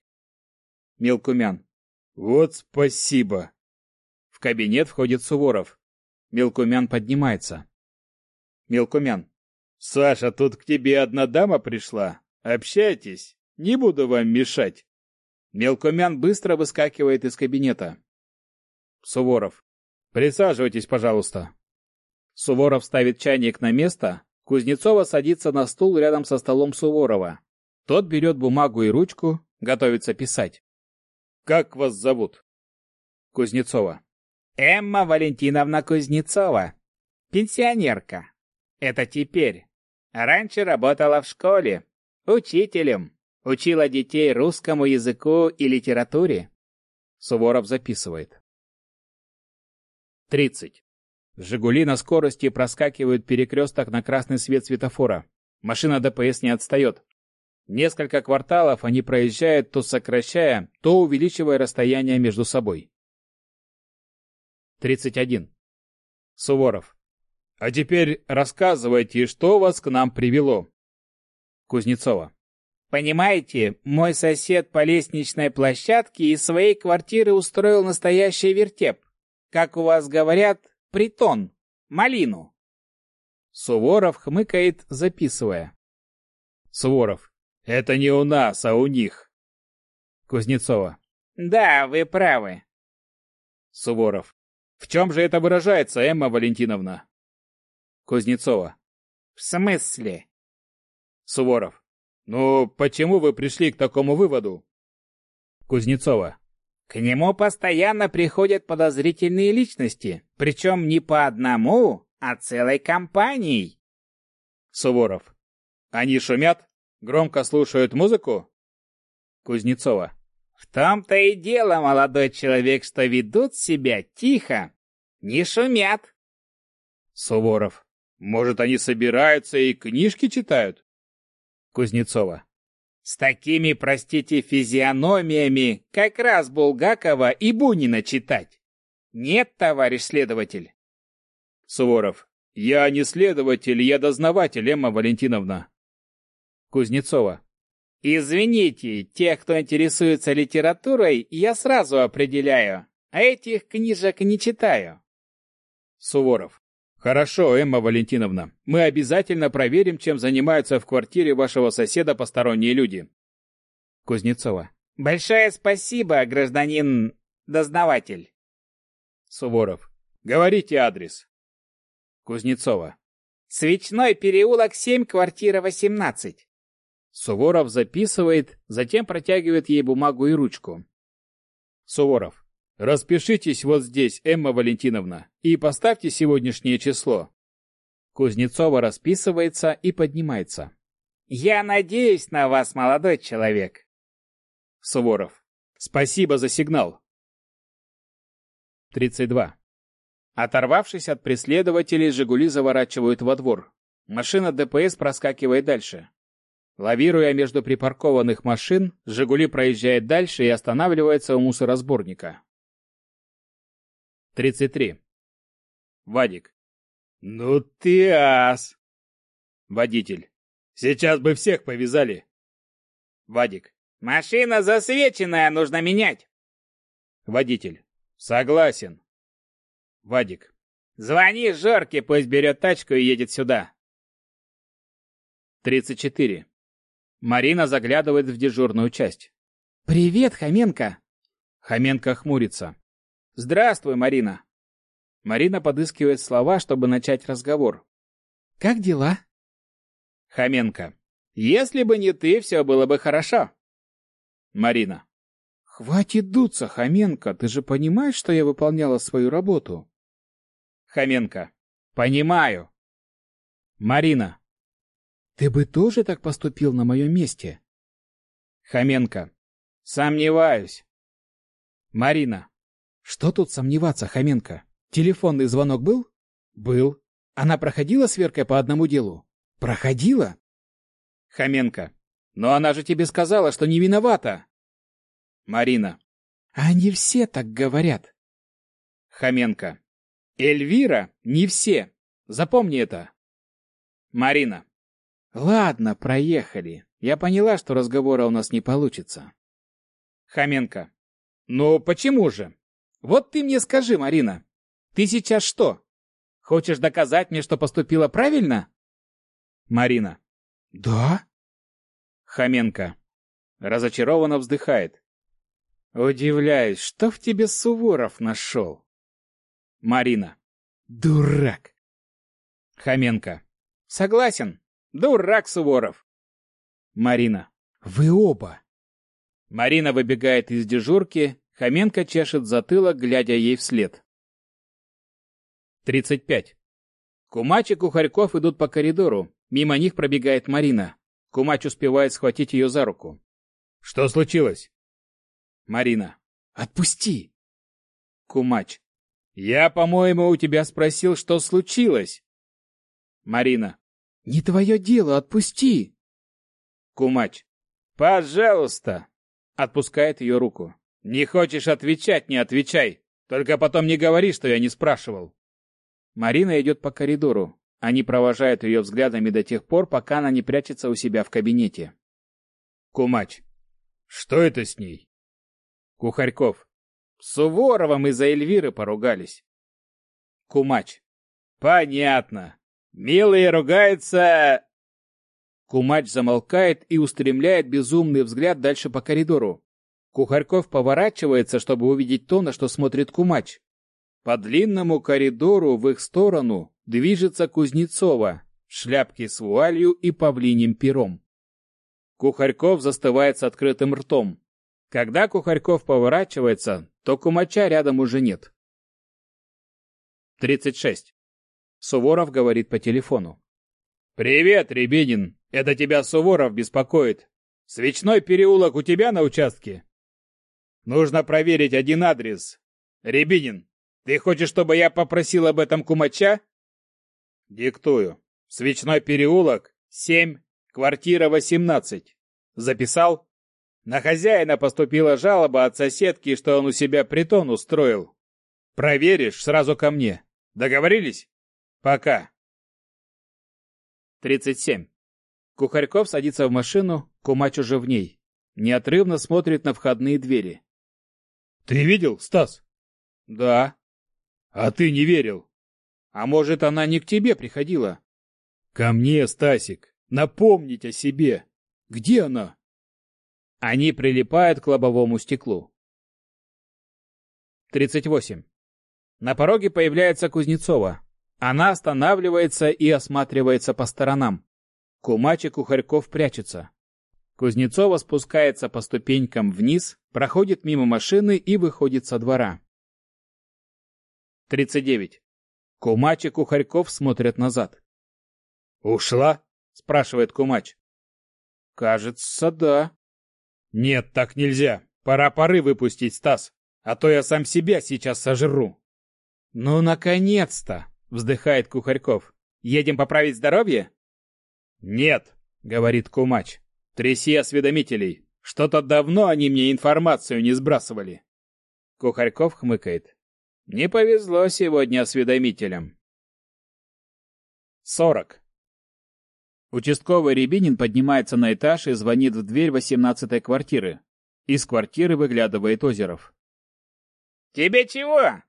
S1: Мелкумян. «Вот спасибо!» Кабинет входит Суворов. Мелкумян поднимается. Мелкумян. «Саша, тут к тебе одна дама пришла. Общайтесь. Не буду вам мешать». Мелкумян быстро выскакивает из кабинета. Суворов. «Присаживайтесь, пожалуйста». Суворов ставит чайник на место. Кузнецова садится на стул рядом со столом Суворова. Тот берет бумагу и ручку, готовится писать. «Как вас зовут?» Кузнецова.
S2: Эмма Валентиновна Кузнецова. Пенсионерка. Это теперь. Раньше работала в школе. Учителем. Учила детей русскому языку и литературе.
S1: Суворов записывает. 30. «Жигули» на скорости проскакивают перекресток на красный свет светофора. Машина ДПС не отстает. Несколько кварталов они проезжают, то сокращая, то увеличивая расстояние между собой. 31. Суворов. А теперь рассказывайте, что вас к нам привело. Кузнецова.
S2: Понимаете, мой сосед по лестничной площадке из своей квартиры устроил настоящий вертеп. Как у вас говорят, притон, малину.
S1: Суворов хмыкает, записывая. Суворов. Это не у нас, а у них. Кузнецова.
S2: Да, вы правы.
S1: Суворов. В чем же это выражается, Эмма Валентиновна? Кузнецова.
S2: В смысле?
S1: Суворов. Ну, почему вы пришли к такому выводу? Кузнецова.
S2: К нему постоянно приходят подозрительные личности, причем не по одному, а целой компанией.
S1: Суворов. Они шумят? Громко слушают музыку? Кузнецова.
S2: В том-то и дело, молодой человек, что ведут себя тихо, не шумят.
S1: Суворов. Может, они собираются и книжки читают? Кузнецова.
S2: С такими, простите, физиономиями как раз Булгакова и Бунина читать. Нет, товарищ следователь.
S1: Суворов. Я не следователь, я дознаватель, Эмма Валентиновна. Кузнецова.
S2: Извините, тех, кто интересуется литературой, я сразу определяю, а этих книжек не читаю.
S1: Суворов. Хорошо, Эмма Валентиновна. Мы обязательно проверим, чем занимаются в квартире вашего соседа посторонние люди. Кузнецова.
S2: Большое спасибо, гражданин дознаватель.
S1: Суворов. Говорите адрес. Кузнецова.
S2: Свечной переулок 7, квартира 18.
S1: Суворов записывает, затем протягивает ей бумагу и ручку. Суворов. Распишитесь вот здесь, Эмма Валентиновна, и поставьте сегодняшнее число. Кузнецова расписывается и поднимается.
S2: Я надеюсь на вас, молодой человек.
S1: Суворов. Спасибо за сигнал. 32. Оторвавшись от преследователей, «Жигули» заворачивают во двор. Машина ДПС проскакивает дальше. Лавируя между припаркованных машин, «Жигули» проезжает дальше и останавливается у мусоросборника. 33. Вадик. Ну ты ас. Водитель. Сейчас бы всех повязали. Вадик.
S2: Машина засвеченная, нужно менять.
S1: Водитель. Согласен. Вадик.
S2: Звони Жорке, пусть берет тачку и едет сюда.
S1: 34. Марина заглядывает в дежурную часть.
S2: «Привет, Хоменко!»
S1: Хоменко хмурится.
S2: «Здравствуй, Марина!»
S1: Марина подыскивает слова, чтобы начать разговор.
S2: «Как дела?»
S1: Хоменко. «Если бы не ты, все было бы хорошо». Марина. «Хватит дуться, Хоменко, ты же понимаешь, что я выполняла свою работу?» Хоменко. «Понимаю». Марина. «Ты бы тоже так поступил на моем месте?» Хоменко. «Сомневаюсь». Марина. Что тут сомневаться, Хоменко? Телефонный звонок был? Был. Она проходила сверкой по одному делу? Проходила? Хоменко. Но она же тебе сказала, что не виновата. Марина. Они все так говорят. Хоменко. Эльвира, не все. Запомни это. Марина. Ладно, проехали. Я поняла, что разговора у нас не получится. Хоменко. Ну почему же? Вот ты мне скажи, Марина, ты сейчас что? Хочешь доказать мне, что поступила правильно? Марина. Да? Хоменко. Разочарованно вздыхает. Удивляюсь, что в тебе Суворов нашел? Марина. Дурак. Хоменко. Согласен. Дурак Суворов. Марина. Вы оба. Марина выбегает из дежурки, Хоменко чешет затылок, глядя ей вслед. 35. Кумач и Кухарьков идут по коридору. Мимо них пробегает Марина. Кумач успевает схватить ее за руку.
S3: Что случилось?
S1: Марина. Отпусти. Кумач.
S3: Я, по-моему, у тебя спросил, что случилось.
S1: Марина. Не твое дело, отпусти. Кумач. Пожалуйста. Отпускает ее руку.
S3: Не хочешь отвечать, не отвечай. Только потом не говори, что я не спрашивал.
S1: Марина идет по коридору. Они провожают ее взглядами до тех пор, пока она не прячется у себя в кабинете.
S3: Кумач. Что это с ней?
S1: Кухарьков. С Суворовым из-за Эльвиры поругались. Кумач.
S3: Понятно. Милые ругаются...
S1: Кумач замолкает и устремляет безумный взгляд дальше по коридору. Кухарьков поворачивается, чтобы увидеть то, на что смотрит Кумач. По длинному коридору в их сторону движется Кузнецова, шляпки с вуалью и павлиним пером. Кухарьков застывает с открытым ртом. Когда Кухарьков поворачивается, то Кумача рядом уже нет. 36. Суворов говорит по телефону.
S3: «Привет, Рябинин! Это тебя Суворов беспокоит. Свечной переулок у тебя на участке? Нужно проверить один адрес. Рябинин, ты хочешь, чтобы я попросил об этом Кумача?» «Диктую. Свечной переулок, 7, Квартира 18. Записал? На хозяина поступила жалоба от соседки, что он у себя притон устроил. Проверишь сразу ко мне. Договорились? Пока.
S1: 37. Кухарьков садится в машину, Кумач уже в ней. Неотрывно смотрит на входные двери.
S3: Ты видел, Стас?
S1: Да.
S3: А ты не верил?
S1: А может, она не к тебе приходила?
S3: Ко мне, Стасик напомнить о себе. Где она?
S1: Они прилипают к лобовому стеклу. 38. На пороге появляется Кузнецова. Она останавливается и осматривается по сторонам. Кумач и Кухарьков прячется. Кузнецова спускается по ступенькам вниз, проходит мимо машины и выходит со двора. 39. Кумач и Кухарьков смотрят назад.
S3: «Ушла?» — спрашивает Кумач.
S1: «Кажется, да».
S3: «Нет, так нельзя. Пора пары выпустить, Стас, а то я сам себя сейчас сожру».
S1: «Ну, наконец-то!» — вздыхает Кухарьков. «Едем поправить здоровье?»
S3: «Нет», — говорит Кумач. «Тряси осведомителей. Что-то давно они мне информацию не сбрасывали».
S1: Кухарьков хмыкает. «Не повезло сегодня осведомителям». Сорок. Участковый Рябинин поднимается на этаж и звонит в дверь восемнадцатой квартиры. Из квартиры выглядывает Озеров.
S2: «Тебе чего?»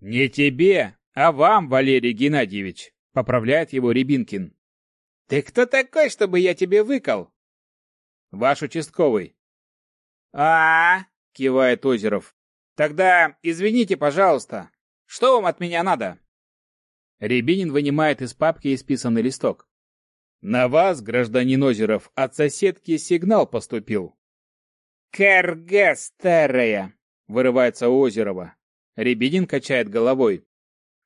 S1: «Не тебе, а вам, Валерий Геннадьевич», — поправляет его Рябинкин.
S2: «Ты кто такой, чтобы я тебе выкал?»
S1: «Ваш участковый».
S2: А, -а, -а кивает Озеров. «Тогда извините, пожалуйста. Что вам от меня надо?»
S1: Рябинин вынимает из папки исписанный листок.
S3: На вас, гражданин Озеров, от соседки сигнал поступил.
S2: Карга старая,
S1: вырывается Озерова. Рябинин качает головой.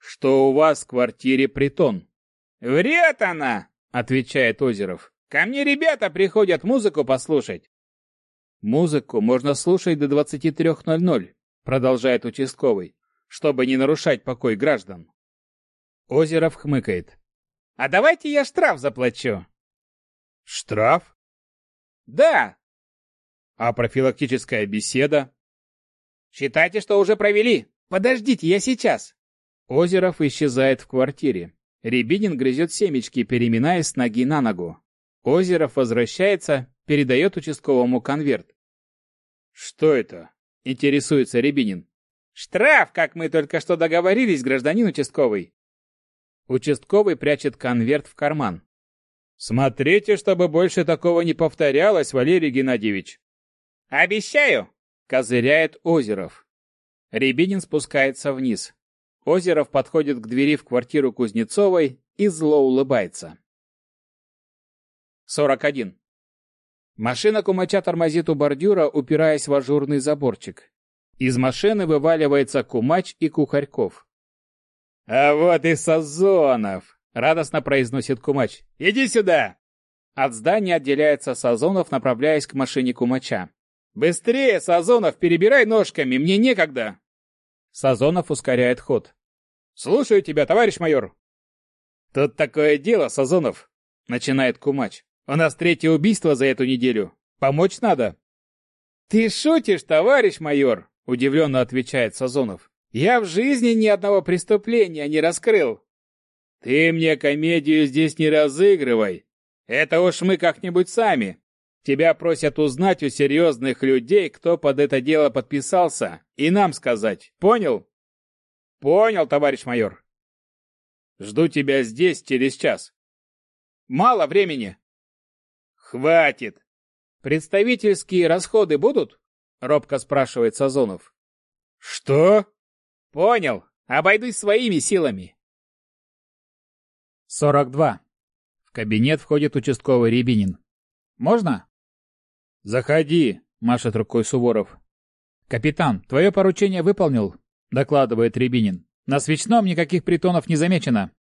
S3: Что у вас в квартире притон?
S2: Врет она, отвечает Озеров. Ко мне ребята приходят музыку послушать.
S1: Музыку можно слушать до 23.00, продолжает участковый, чтобы не нарушать покой граждан. Озеров хмыкает.
S2: А давайте я штраф заплачу.
S3: Штраф?
S2: Да.
S3: А профилактическая беседа?
S2: Считайте, что уже провели. Подождите, я сейчас.
S1: Озеров исчезает в квартире. Рябинин грызет семечки, переминаясь с ноги на ногу. Озеров возвращается, передает участковому конверт.
S3: «Что это?»
S1: — интересуется Рябинин.
S2: «Штраф, как мы только что договорились, гражданин участковый.
S1: Участковый прячет конверт в карман.
S3: «Смотрите, чтобы больше такого не повторялось, Валерий Геннадьевич!»
S2: «Обещаю!»
S1: — козыряет Озеров. Рябинин спускается вниз. Озеров подходит к двери в квартиру Кузнецовой и зло улыбается. 41. Машина кумача тормозит у бордюра, упираясь в ажурный заборчик. Из машины вываливается кумач и Кухарьков.
S3: А вот и Сазонов, радостно произносит Кумач. Иди сюда.
S1: От здания отделяется Сазонов, направляясь к машине Кумача.
S3: Быстрее, Сазонов, перебирай ножками, мне некогда.
S1: Сазонов ускоряет ход.
S3: Слушаю тебя, товарищ майор.
S1: Тут такое дело, Сазонов, начинает Кумач. У нас третье убийство за эту неделю. Помочь надо.
S3: Ты шутишь, товарищ майор? Удивленно отвечает Сазонов. Я в жизни ни одного преступления не раскрыл.
S1: Ты мне комедию здесь не разыгрывай. Это уж мы как-нибудь сами. Тебя просят узнать у серьезных людей, кто под это дело подписался, и нам сказать. Понял?
S3: Понял, товарищ майор.
S1: Жду тебя здесь через час.
S3: Мало времени.
S1: Хватит.
S3: Представительские расходы будут? Робко спрашивает Сазонов.
S1: Что?
S3: Понял. Обойдусь своими силами.
S1: 42. В кабинет входит участковый Рябинин. Можно? Заходи, машет рукой Суворов. Капитан, твое поручение выполнил, докладывает Рябинин. На свечном никаких притонов не замечено.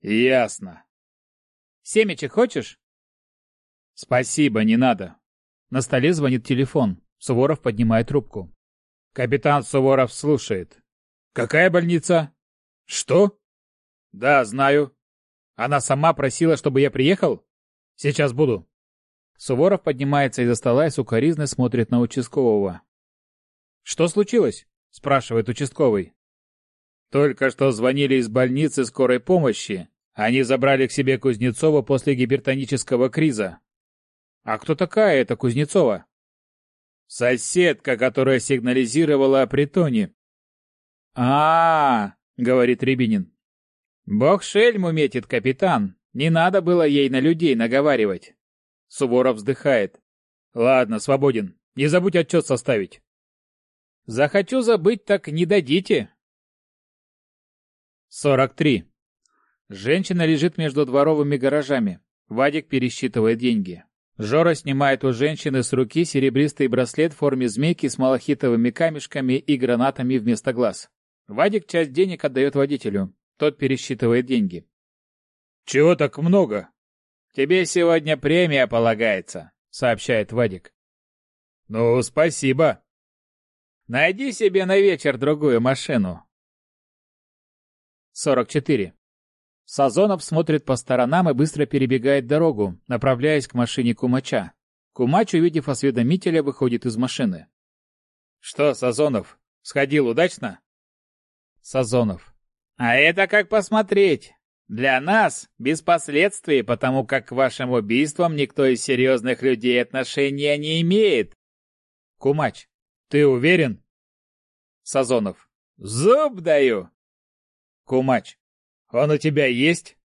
S3: Ясно.
S1: Семечек хочешь? Спасибо, не надо. На столе звонит телефон. Суворов поднимает трубку. Капитан Суворов слушает. Какая больница? Что? Да, знаю. Она сама просила, чтобы я приехал? Сейчас буду. Суворов поднимается из-за стола и сукоризно смотрит на участкового. Что случилось? Спрашивает участковый. Только что звонили из больницы скорой помощи. Они забрали к себе Кузнецова после гипертонического криза. А кто такая эта Кузнецова? Соседка, которая сигнализировала о притоне. А, -а, -а говорит Рябинин. Бог шельму метит, капитан. Не надо было ей на людей наговаривать. Суворов вздыхает. Ладно, свободен. Не забудь отчет составить. Захочу забыть, так не дадите. 43. Женщина лежит между дворовыми гаражами. Вадик пересчитывает деньги. Жора снимает у женщины с руки серебристый браслет в форме змейки с малахитовыми камешками и гранатами вместо глаз. Вадик часть денег отдает водителю. Тот пересчитывает деньги. «Чего так много?» «Тебе сегодня премия полагается», — сообщает Вадик. «Ну, спасибо». «Найди себе на вечер другую машину». 44. Сазонов смотрит по сторонам и быстро перебегает дорогу, направляясь к машине Кумача. Кумач, увидев осведомителя, выходит из машины. «Что, Сазонов, сходил удачно?» Сазонов. «А это как посмотреть. Для нас без последствий, потому как к вашим убийствам никто из серьезных людей отношения не имеет». Кумач. «Ты уверен?» Сазонов. «Зуб даю!» Кумач. Он у тебя есть?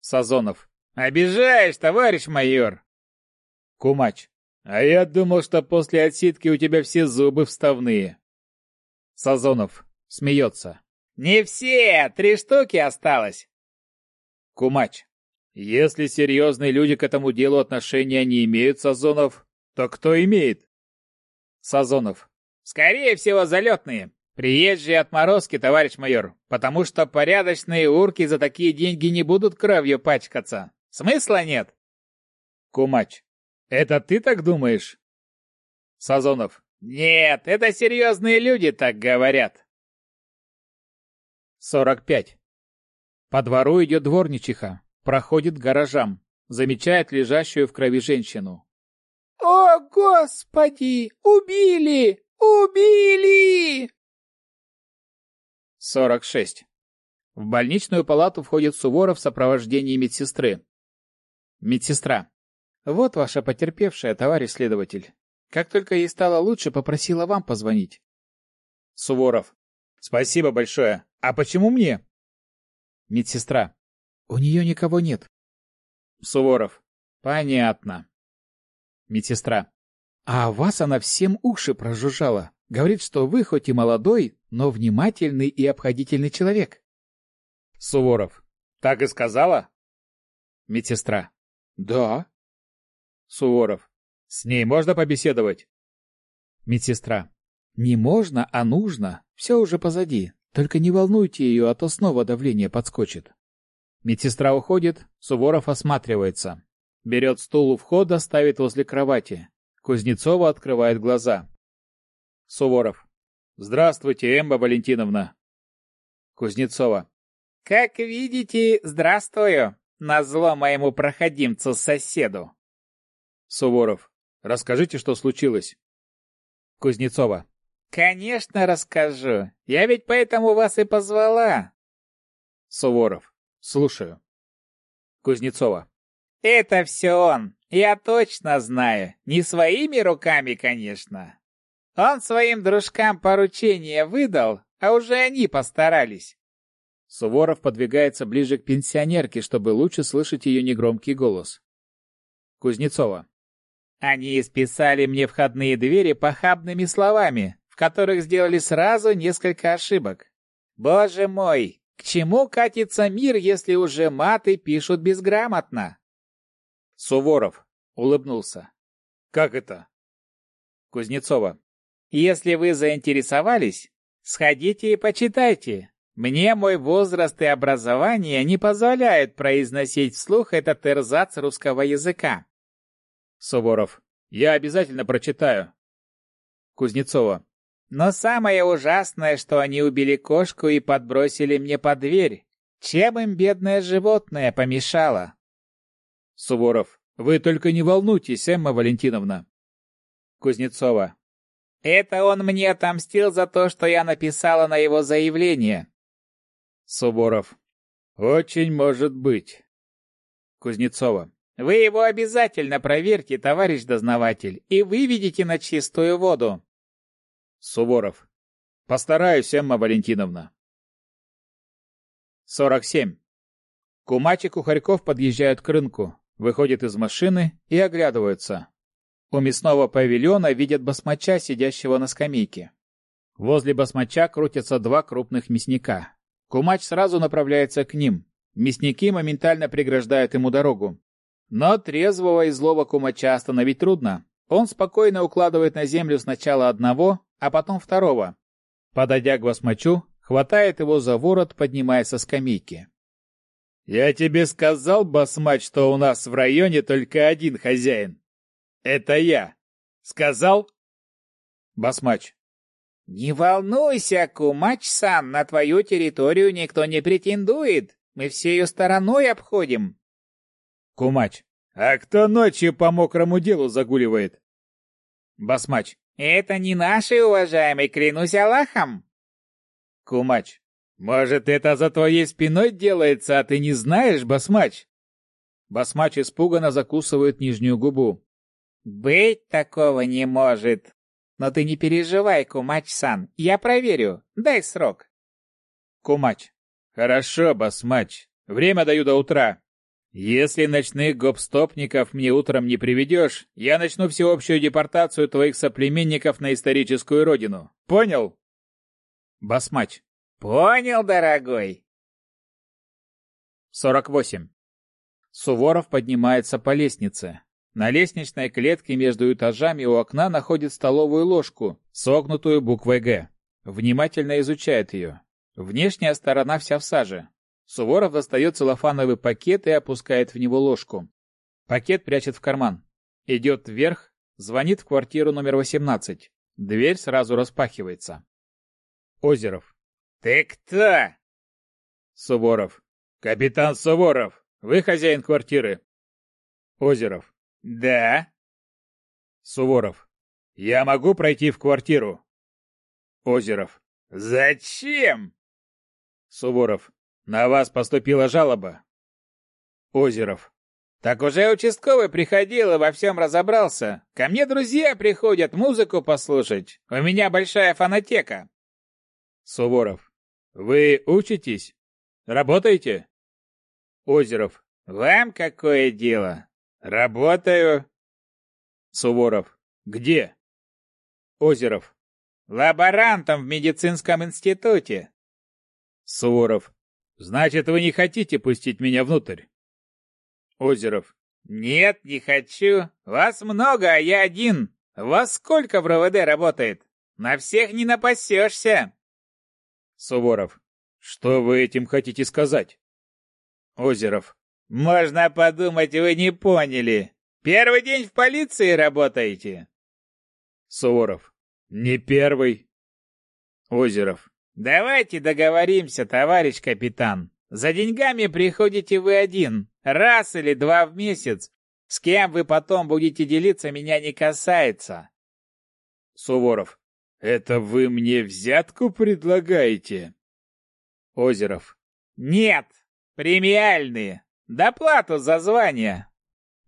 S1: Сазонов. Обижаешь, товарищ майор. Кумач. А я думал, что после отсидки у тебя все зубы вставные. Сазонов. Смеется. Не все, три штуки осталось. Кумач. Если серьезные люди к этому делу отношения не имеют, Сазонов, то кто имеет? Сазонов. Скорее всего, залетные. Приезжие отморозки, товарищ майор, потому что порядочные урки за такие деньги не будут кровью пачкаться. Смысла нет. Кумач. Это ты так думаешь? Сазонов. Нет, это серьезные люди так говорят. 45. По двору идет дворничиха, проходит к гаражам, замечает лежащую в крови женщину.
S4: «О, Господи! Убили! Убили!»
S1: 46. В больничную палату входит Суворов в сопровождении медсестры. Медсестра. Вот ваша потерпевшая, товарищ следователь. Как только ей стало лучше, попросила вам позвонить. Суворов. Спасибо большое. А почему мне? Медсестра. У нее никого нет. Суворов. Понятно. Медсестра. А вас она всем уши прожужжала. Говорит, что вы хоть и молодой, но внимательный и обходительный человек. Суворов. Так и сказала? Медсестра. Да. Суворов. С ней можно побеседовать? Медсестра. Не можно, а нужно. Все уже позади. Только не волнуйте ее, а то снова давление подскочит. Медсестра уходит, Суворов осматривается. Берет стул у входа, ставит возле кровати. Кузнецова открывает глаза. Суворов. Здравствуйте, Эмма Валентиновна. Кузнецова.
S2: Как видите, здравствую. Назло моему проходимцу-соседу.
S1: Суворов. Расскажите, что случилось. Кузнецова.
S2: Конечно, расскажу. Я ведь поэтому вас и позвала.
S1: Суворов. Слушаю. Кузнецова.
S2: Это все он. Я точно знаю. Не своими руками, конечно. Он своим дружкам поручение выдал, а уже они постарались.
S1: Суворов подвигается ближе к пенсионерке, чтобы лучше слышать ее негромкий голос. Кузнецова.
S2: Они исписали мне входные двери похабными словами, в которых сделали сразу несколько ошибок. Боже мой, к чему катится мир, если уже маты пишут безграмотно?
S1: Суворов улыбнулся. Как это? Кузнецова.
S2: Если вы заинтересовались, сходите и почитайте. Мне мой возраст и образование не позволяют произносить вслух этот эрзац русского языка.
S1: Суворов. Я обязательно прочитаю. Кузнецова.
S2: Но самое ужасное, что они убили кошку и подбросили мне под дверь. Чем им бедное животное помешало?
S1: Суворов. Вы только не волнуйтесь, Эмма Валентиновна.
S2: Кузнецова. Это он мне отомстил за то, что я написала на его заявление.
S1: Суворов. Очень может быть. Кузнецова.
S2: Вы его обязательно проверьте, товарищ дознаватель, и выведите на чистую воду.
S1: Суворов. Постараюсь, Эмма Валентиновна. 47. Кумач и Кухарьков подъезжают к рынку, выходят из машины и оглядываются. У мясного павильона видят басмача, сидящего на скамейке. Возле басмача крутятся два крупных мясника. Кумач сразу направляется к ним. Мясники моментально преграждают ему дорогу. Но трезвого и злого кумача остановить трудно. Он спокойно укладывает на землю сначала одного, а потом второго. Подойдя к басмачу, хватает его за ворот, поднимая со скамейки. «Я тебе сказал, басмач, что у нас в районе только один хозяин. Это я. Сказал?» Басмач.
S2: «Не волнуйся, Кумач-сан, на твою территорию никто не претендует. Мы все ее стороной обходим».
S1: Кумач. «А кто ночью по мокрому делу загуливает?» Басмач.
S2: «Это не наши, уважаемый, клянусь Аллахом!»
S1: Кумач. «Может, это за твоей спиной делается, а ты не знаешь, Басмач?» Басмач испуганно закусывает нижнюю губу.
S2: «Быть такого не может!» Но ты не переживай, Кумач-сан, я проверю. Дай срок.
S1: Кумач. Хорошо, басмач. Время даю до утра. Если ночных гопстопников мне утром не приведешь, я начну всеобщую депортацию твоих соплеменников на историческую родину. Понял? Басмач.
S2: Понял, дорогой.
S1: 48. Суворов поднимается по лестнице. На лестничной клетке между этажами у окна находит столовую ложку, согнутую буквой «Г». Внимательно изучает ее. Внешняя сторона вся в саже. Суворов достает целлофановый пакет и опускает в него ложку. Пакет прячет в карман. Идет вверх, звонит в квартиру номер 18. Дверь сразу распахивается. Озеров.
S2: «Ты кто?»
S1: Суворов. «Капитан Суворов, вы хозяин квартиры?» Озеров.
S2: Да.
S1: Суворов. Я могу пройти в квартиру? Озеров.
S2: Зачем?
S1: Суворов. На вас поступила жалоба. Озеров.
S2: Так уже участковый приходил и во всем разобрался. Ко мне друзья приходят музыку послушать. У меня большая фонотека.
S1: Суворов. Вы учитесь? Работаете? Озеров.
S2: Вам какое дело? Работаю.
S1: Суворов. Где? Озеров.
S2: Лаборантом в медицинском институте.
S1: Суворов. Значит, вы не хотите пустить меня внутрь? Озеров.
S2: Нет, не хочу. Вас много, а я один. Вас сколько в РВД работает? На всех не напасешься.
S3: Суворов. Что вы этим хотите сказать?
S2: Озеров. Можно подумать, вы не поняли. Первый день в полиции работаете.
S3: Суворов. Не первый.
S2: Озеров. Давайте договоримся, товарищ капитан. За деньгами приходите вы один, раз или два в месяц. С кем вы потом будете делиться, меня не касается.
S3: Суворов. Это вы мне взятку предлагаете?
S2: Озеров. Нет, премиальные. Доплату за звание.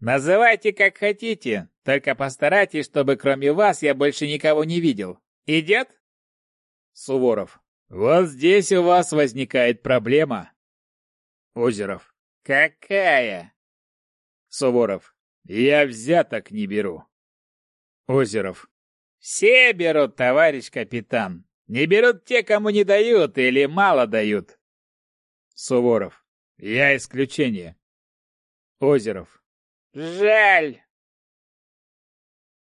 S2: Называйте как хотите, только постарайтесь, чтобы кроме вас я больше никого не видел. Идет?
S3: Суворов. Вот здесь у вас возникает проблема.
S2: Озеров. Какая?
S3: Суворов. Я взяток не беру.
S2: Озеров. Все берут, товарищ капитан. Не берут те, кому не дают или мало дают.
S3: Суворов. Я исключение.
S2: Озеров. Жаль.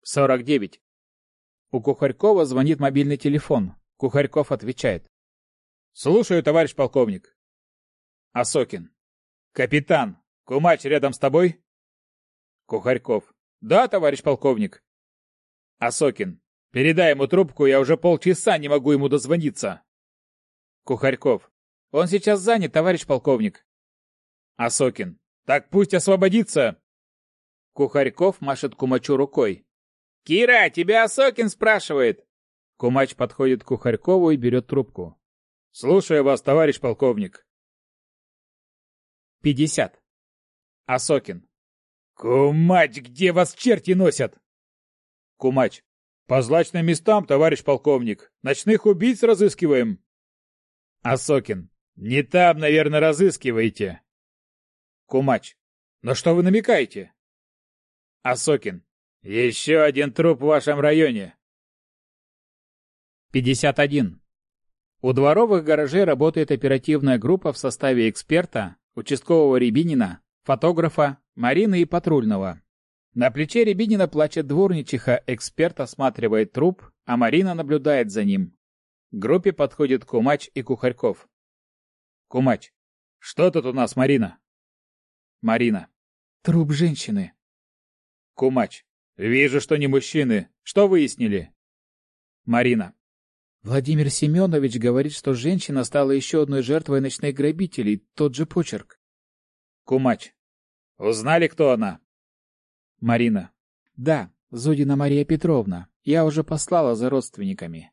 S1: 49. У Кухарькова звонит мобильный телефон. Кухарьков отвечает.
S3: Слушаю, товарищ полковник.
S1: Осокин.
S3: Капитан, кумач рядом с тобой?
S1: Кухарьков.
S3: Да, товарищ полковник.
S1: Осокин.
S3: Передай ему трубку, я уже полчаса не могу ему дозвониться.
S1: Кухарьков. Он сейчас занят, товарищ полковник.
S3: Осокин. Так пусть освободится.
S1: Кухарьков машет Кумачу рукой.
S2: «Кира, тебя Осокин спрашивает!»
S1: Кумач подходит к Кухарькову и берет трубку.
S3: «Слушаю вас, товарищ полковник».
S1: 50. Осокин.
S3: «Кумач, где вас черти носят?»
S1: Кумач.
S3: «По злачным местам, товарищ полковник. Ночных убийц разыскиваем».
S1: Осокин.
S3: «Не там, наверное, разыскиваете».
S1: Кумач.
S3: «На что вы намекаете?»
S1: Осокин.
S3: «Еще один труп в вашем районе».
S1: 51. У дворовых гаражей работает оперативная группа в составе эксперта, участкового Рябинина, фотографа, Марины и патрульного. На плече Рябинина плачет дворничиха, эксперт осматривает труп, а Марина наблюдает за ним. К группе подходит Кумач и Кухарьков.
S3: Кумач. Что тут у нас, Марина?
S1: Марина. Труп женщины.
S3: Кумач. Вижу, что не мужчины. Что выяснили?
S1: Марина. Владимир Семенович говорит, что женщина стала еще одной жертвой ночных грабителей, тот же почерк.
S3: Кумач. Узнали, кто она?
S1: Марина. Да, Зудина Мария Петровна. Я уже послала за родственниками.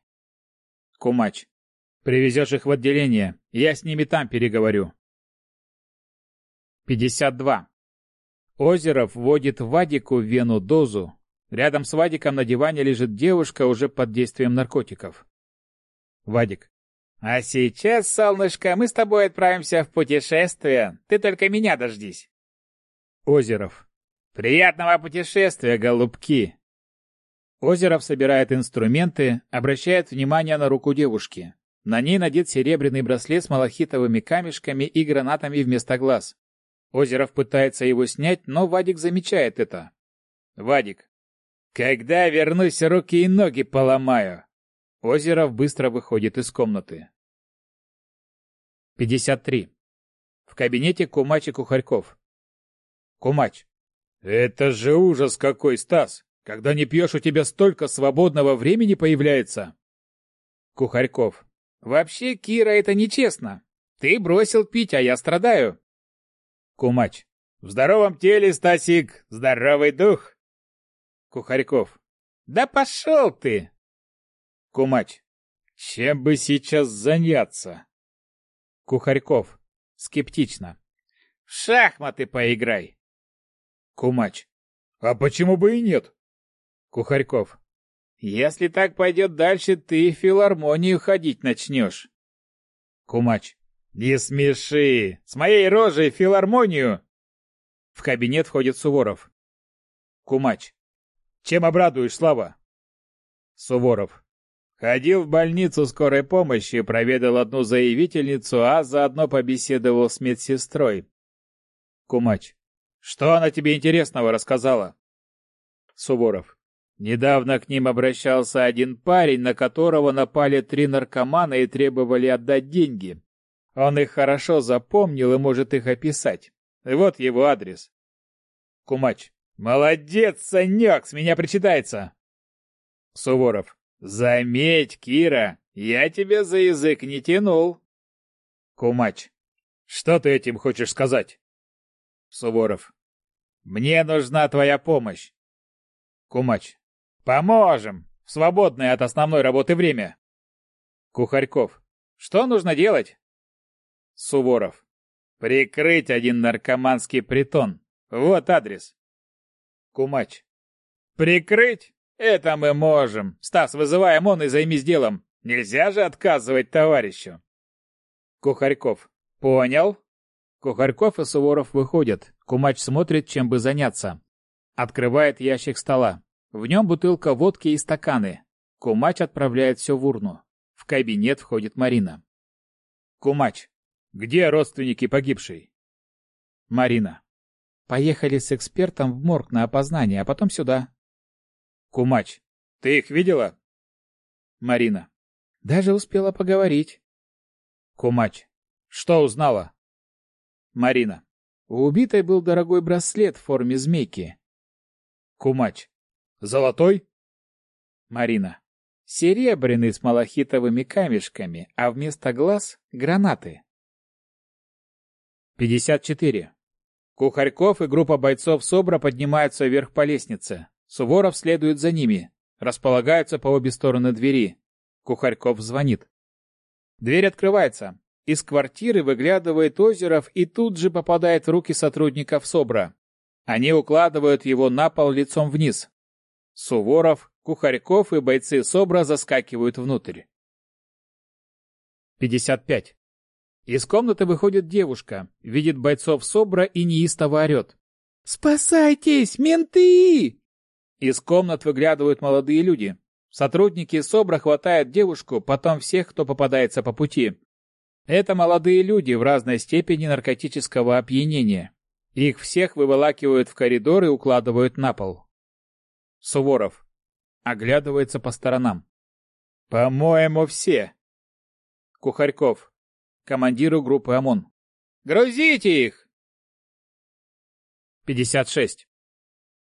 S3: Кумач. Привезешь их в отделение. Я с ними там переговорю.
S1: 52. Озеров вводит Вадику в вену дозу. Рядом с Вадиком на диване лежит девушка уже под действием наркотиков.
S2: Вадик. А сейчас, солнышко, мы с тобой отправимся в путешествие. Ты только меня дождись.
S1: Озеров.
S2: Приятного путешествия, голубки.
S1: Озеров собирает инструменты, обращает внимание на руку девушки. На ней надет серебряный браслет с малахитовыми камешками и гранатами вместо глаз. Озеров пытается его снять, но Вадик замечает это.
S2: Вадик. Когда вернусь, руки и ноги поломаю.
S1: Озеров быстро выходит из комнаты. 53. В кабинете Кумач и Кухарьков.
S3: Кумач. Это же ужас какой, Стас! Когда не пьешь, у тебя столько свободного времени появляется.
S1: Кухарьков. Вообще, Кира, это нечестно. Ты бросил пить, а я страдаю.
S3: Кумач. В здоровом теле, Стасик, здоровый дух.
S1: Кухарьков.
S2: Да пошел ты!
S3: Кумач. Чем бы сейчас заняться?
S1: Кухарьков. Скептично.
S2: В шахматы поиграй.
S3: Кумач. А почему бы и нет?
S1: Кухарьков. Если так пойдет дальше, ты в филармонию ходить начнешь.
S3: Кумач. «Не смеши! С моей рожей филармонию!»
S1: В кабинет входит Суворов.
S3: Кумач. «Чем обрадуешь, Слава?»
S1: Суворов. Ходил в больницу скорой помощи, проведал одну заявительницу, а заодно побеседовал с медсестрой.
S3: Кумач. «Что она тебе интересного рассказала?»
S1: Суворов. Недавно к ним обращался один парень, на которого напали три наркомана и требовали отдать деньги. Он их хорошо запомнил и может их описать. Вот его адрес. Кумач. Молодец, Санек, с меня причитается. Суворов. Заметь, Кира, я тебя за язык не тянул. Кумач. Что ты этим хочешь сказать? Суворов. Мне нужна твоя помощь. Кумач. Поможем. Свободное от основной работы время. Кухарьков. Что нужно делать? Суворов. Прикрыть один наркоманский притон. Вот адрес. Кумач. Прикрыть? Это мы можем. Стас, вызывай ОМОН и займись делом. Нельзя же отказывать товарищу. Кухарьков. Понял. Кухарьков и Суворов выходят. Кумач смотрит, чем бы заняться. Открывает ящик стола. В нем бутылка водки и стаканы. Кумач отправляет все в урну. В кабинет входит Марина. Кумач. Где родственники погибшей? Марина. Поехали с экспертом в морг на опознание, а потом сюда. Кумач. Ты их видела? Марина. Даже успела поговорить. Кумач. Что узнала? Марина. У убитой был дорогой браслет в форме змейки. Кумач. Золотой? Марина. Серебряный с малахитовыми камешками, а вместо глаз — гранаты. 54. Кухарьков и группа бойцов СОБРа поднимаются вверх по лестнице. Суворов следует за ними. Располагаются по обе стороны двери. Кухарьков звонит. Дверь открывается. Из квартиры выглядывает Озеров и тут же попадает в руки сотрудников СОБРа. Они укладывают его на пол лицом вниз. Суворов, Кухарьков и бойцы СОБРа заскакивают внутрь. 55. Из комнаты выходит девушка, видит бойцов СОБРа и неистово орет. «Спасайтесь, менты!» Из комнат выглядывают молодые люди. Сотрудники СОБРа хватают девушку, потом всех, кто попадается по пути. Это молодые люди в разной степени наркотического опьянения. Их всех выволакивают в коридор и укладывают на пол. Суворов. Оглядывается по сторонам. «По-моему, все». Кухарьков командиру группы ОМОН. «Грузите их!» 56.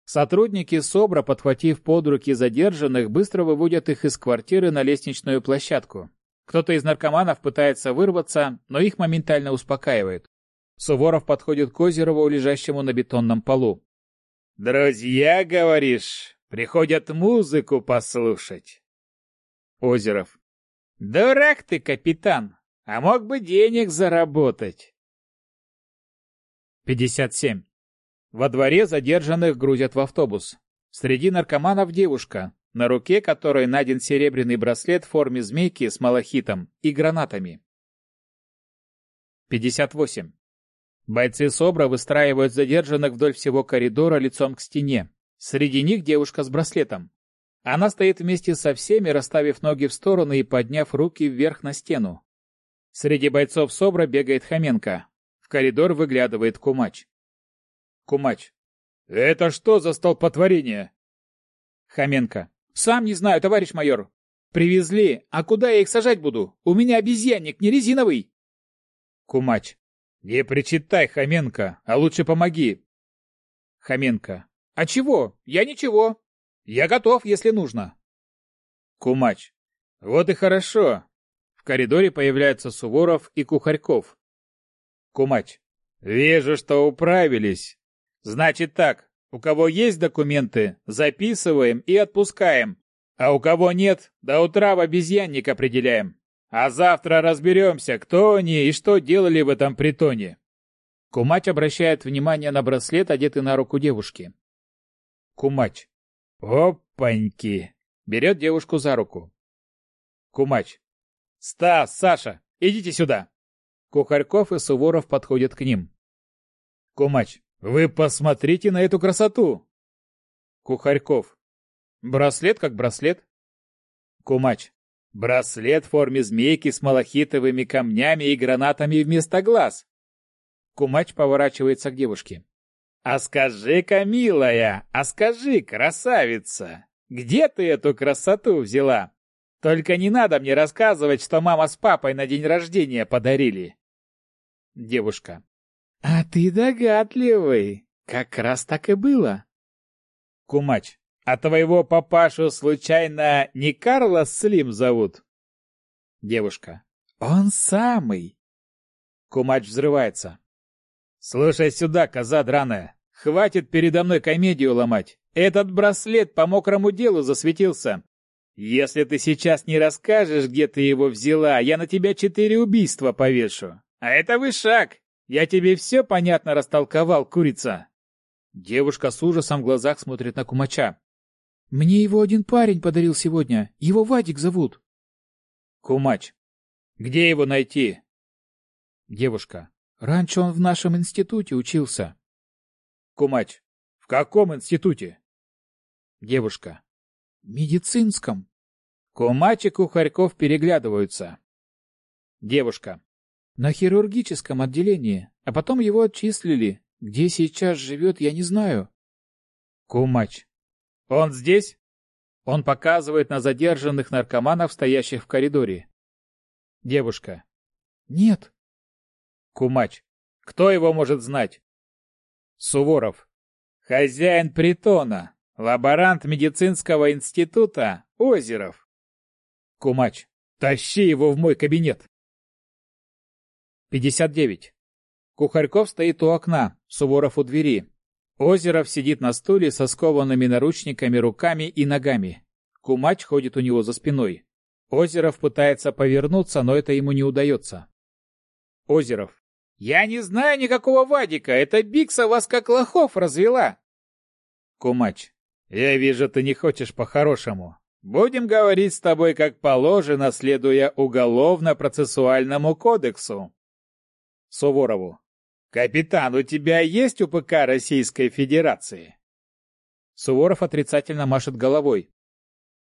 S1: Сотрудники СОБРа, подхватив под руки задержанных, быстро выводят их из квартиры на лестничную площадку. Кто-то из наркоманов пытается вырваться, но их моментально успокаивает. Суворов подходит к Озерову, лежащему на бетонном полу. «Друзья, говоришь, приходят музыку послушать?» Озеров. «Дурак ты, капитан! А мог бы денег заработать. 57. Во дворе задержанных грузят в автобус. Среди наркоманов девушка, на руке которой найден серебряный браслет в форме змейки с малахитом и гранатами. 58. Бойцы СОБРа выстраивают задержанных вдоль всего коридора лицом к стене. Среди них девушка с браслетом. Она стоит вместе со всеми, расставив ноги в стороны и подняв руки вверх на стену. Среди бойцов СОБРа бегает Хоменко. В коридор выглядывает Кумач. Кумач. «Это что за столпотворение?» Хоменко. «Сам не знаю, товарищ майор. Привезли, а куда я их сажать буду? У меня обезьянник не резиновый». Кумач. «Не причитай, Хоменко, а лучше помоги». Хоменко. «А чего? Я ничего. Я готов, если нужно». Кумач. «Вот и хорошо. В коридоре появляются Суворов и Кухарьков. Кумач. Вижу, что управились. Значит так, у кого есть документы, записываем и отпускаем. А у кого нет, до утра в обезьянник определяем. А завтра разберемся, кто они и что делали в этом притоне. Кумач обращает внимание на браслет, одетый на руку девушки. Кумач. Опаньки. Берет девушку за руку. Кумач. «Стас, Саша, идите сюда!» Кухарьков и Суворов подходят к ним. «Кумач, вы посмотрите на эту красоту!» Кухарьков. «Браслет как браслет?» Кумач. «Браслет в форме змейки с малахитовыми камнями и гранатами вместо глаз!» Кумач поворачивается к девушке. «А скажи-ка, милая, а скажи, красавица,
S2: Где ты эту красоту взяла? Только не надо мне рассказывать, что мама с папой на день рождения подарили. Девушка. А ты догадливый. Как раз так и было. Кумач. А твоего папашу случайно не Карлос Слим зовут? Девушка. Он самый. Кумач взрывается. Слушай сюда, коза драная. Хватит передо мной комедию ломать. Этот браслет по мокрому делу засветился. Если ты сейчас не расскажешь, где ты его взяла, я на тебя четыре убийства повешу. А это вы шаг. Я тебе все понятно растолковал, курица. Девушка с ужасом в глазах смотрит на Кумача. Мне его один парень подарил сегодня. Его Вадик зовут. Кумач. Где его найти? Девушка. Раньше он в нашем институте учился. Кумач. В каком институте? Девушка. Медицинском. Кумач и Кухарьков переглядываются. Девушка. На хирургическом отделении, а потом его отчислили. Где сейчас живет, я не знаю. Кумач. Он здесь? Он показывает на задержанных наркоманов, стоящих в коридоре. Девушка. Нет. Кумач. Кто его может знать? Суворов. Хозяин притона, лаборант медицинского института Озеров. Кумач. Тащи его в мой кабинет. 59. Кухарьков стоит у окна, Суворов у двери. Озеров сидит на стуле со скованными наручниками руками и ногами. Кумач ходит у него за спиной. Озеров пытается повернуться, но это ему не удается. Озеров. «Я не знаю никакого Вадика, это Бикса вас как лохов развела!» Кумач. «Я вижу, ты не хочешь по-хорошему. Будем говорить с тобой как положено, следуя уголовно-процессуальному кодексу». Суворову. «Капитан, у тебя есть УПК Российской Федерации?» Суворов отрицательно машет головой.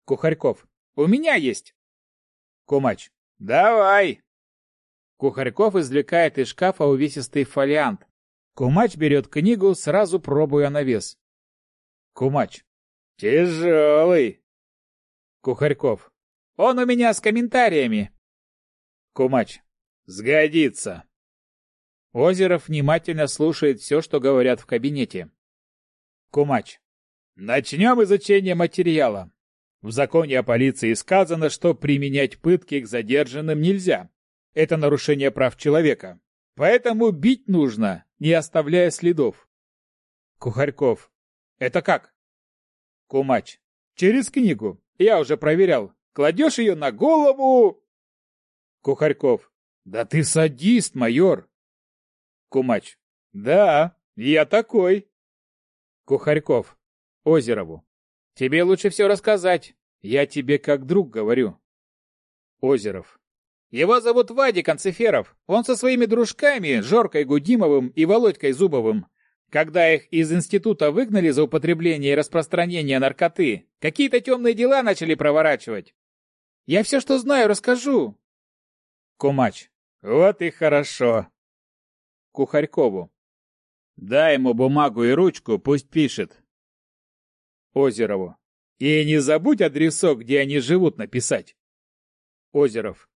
S2: Кухарьков. «У меня есть!» Кумач. «Давай!» Кухарьков извлекает из шкафа увесистый фолиант. Кумач берет книгу, сразу пробуя на вес. Кумач. «Тяжелый!» Кухарьков. «Он у меня с комментариями!» Кумач. «Сгодится!» Озеров внимательно слушает все, что говорят в кабинете. Кумач. Начнем изучение материала. В законе о полиции сказано, что применять пытки к задержанным нельзя. Это нарушение прав человека. Поэтому бить нужно, не оставляя следов. Кухарьков. Это как? Кумач. Через книгу. Я уже проверял. Кладешь ее на голову... Кухарьков. Да ты садист, майор. Кумач. Да, я такой. Кухарьков. Озерову. Тебе лучше все рассказать. Я тебе как друг говорю. Озеров. Его зовут Вадик Анциферов. Он со своими дружками, Жоркой Гудимовым и Володькой Зубовым, когда их из института выгнали за употребление и распространение наркоты, какие-то темные дела начали проворачивать. Я все, что знаю, расскажу. Кумач. Вот и хорошо. Кухарькову. Дай ему бумагу и ручку, пусть пишет. Озерову. И не забудь адресок, где они живут, написать. Озеров.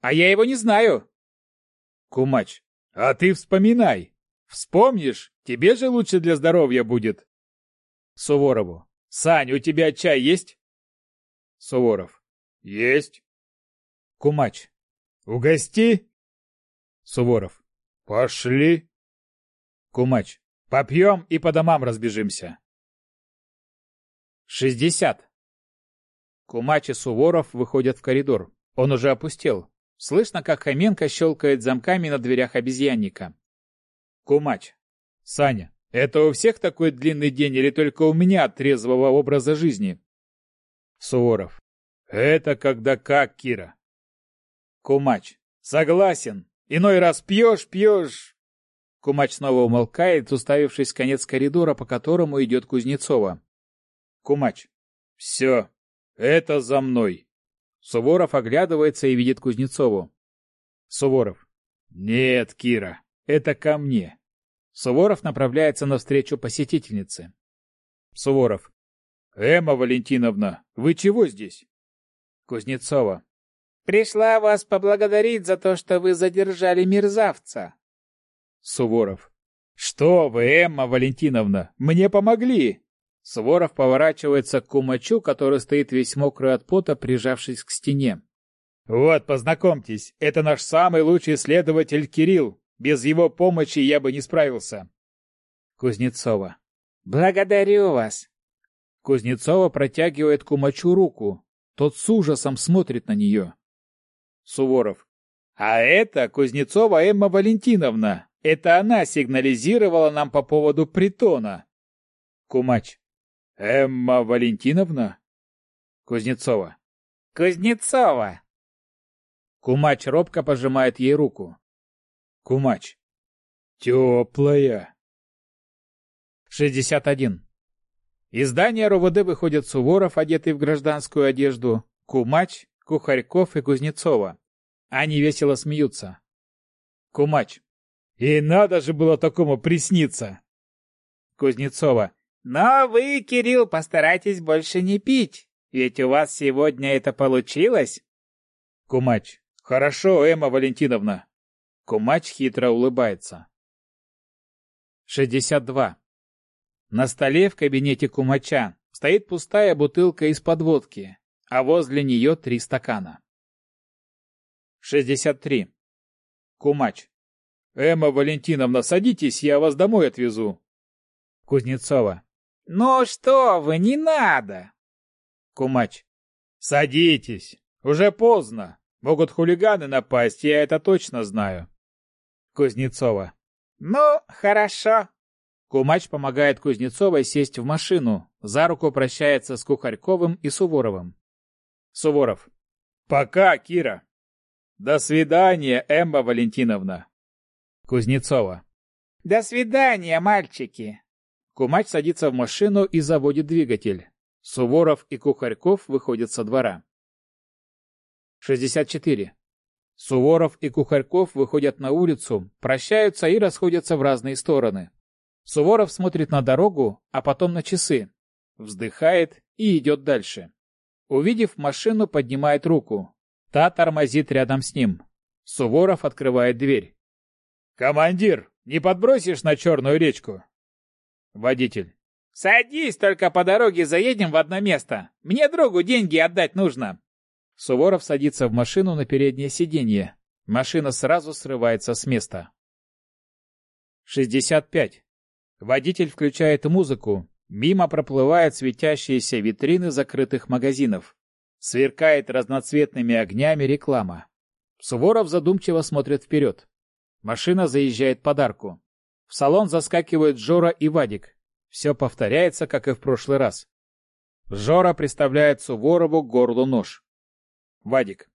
S2: А я его не знаю. Кумач. А ты вспоминай. Вспомнишь, тебе же лучше для здоровья будет. Суворову. Сань, у тебя чай есть? Суворов. Есть. Кумач. Угости. Суворов. Пошли. Кумач. Попьем и по домам разбежимся. Шестьдесят. Кумач и Суворов выходят в коридор. Он уже опустел. Слышно, как Хоменко щелкает замками на дверях обезьянника. Кумач. Саня, это у всех такой длинный день или только у меня от трезвого образа жизни? Суворов. Это когда как, Кира? Кумач. Согласен. Иной раз пьешь, пьешь. Кумач снова умолкает, уставившись в конец коридора, по которому идет Кузнецова. Кумач. Все. Это за мной. Суворов оглядывается и видит Кузнецову. Суворов. Нет, Кира, это ко мне. Суворов направляется навстречу посетительнице. Суворов.
S3: Эмма Валентиновна, вы чего здесь?
S1: Кузнецова.
S4: Пришла вас поблагодарить за то, что вы задержали мерзавца.
S3: Суворов. Что вы, Эмма Валентиновна, мне помогли.
S1: Суворов поворачивается к кумачу, который стоит весь мокрый от пота, прижавшись к стене.
S3: Вот, познакомьтесь, это наш самый лучший следователь Кирилл. Без его помощи я бы не справился.
S1: Кузнецова.
S4: Благодарю вас.
S1: Кузнецова протягивает кумачу руку. Тот с ужасом смотрит на нее.
S3: Суворов. А это Кузнецова Эмма Валентиновна. Это она сигнализировала нам по поводу притона.
S1: Кумач.
S3: Эмма Валентиновна?
S1: Кузнецова.
S4: Кузнецова.
S1: Кумач робко пожимает ей руку.
S3: Кумач. Теплая.
S1: 61. Из здания РОВД выходят Суворов, одетый в гражданскую одежду, Кумач, Кухарьков и Кузнецова. Они весело смеются. Кумач.
S3: И надо же было такому присниться.
S1: Кузнецова.
S4: Но вы, Кирилл, постарайтесь больше не пить, ведь у вас сегодня это получилось.
S1: Кумач.
S3: Хорошо, Эмма Валентиновна.
S1: Кумач хитро улыбается. 62. На столе в кабинете Кумача стоит пустая бутылка из-под водки, а возле нее три стакана. 63. Кумач.
S3: Эмма Валентиновна, садитесь, я вас домой отвезу.
S1: Кузнецова.
S4: Ну что вы, не надо.
S1: Кумач.
S3: Садитесь, уже поздно. Могут хулиганы напасть, я это точно знаю.
S1: Кузнецова.
S4: Ну, хорошо.
S1: Кумач помогает Кузнецовой сесть в машину, за руку прощается с Кухарьковым и Суворовым. Суворов.
S3: Пока, Кира. До свидания, Эмма Валентиновна.
S1: Кузнецова.
S4: До свидания, мальчики.
S1: Кумач садится в машину и заводит двигатель. Суворов и Кухарьков выходят со двора. 64. Суворов и Кухарьков выходят на улицу, прощаются и расходятся в разные стороны. Суворов смотрит на дорогу, а потом на часы. Вздыхает и идет дальше. Увидев машину, поднимает руку. Та тормозит рядом с ним. Суворов открывает дверь.
S3: «Командир, не подбросишь на Черную речку?»
S1: Водитель.
S4: «Садись, только по дороге заедем в одно место. Мне другу деньги отдать нужно».
S1: Суворов садится в машину на переднее сиденье. Машина сразу срывается с места. 65. Водитель включает музыку. Мимо проплывают светящиеся витрины закрытых магазинов. Сверкает разноцветными огнями реклама. Суворов задумчиво смотрит вперед. Машина заезжает под арку. В салон заскакивают Жора и Вадик. Все повторяется, как и в прошлый раз. Жора представляет Суворову к горлу нож. Вадик.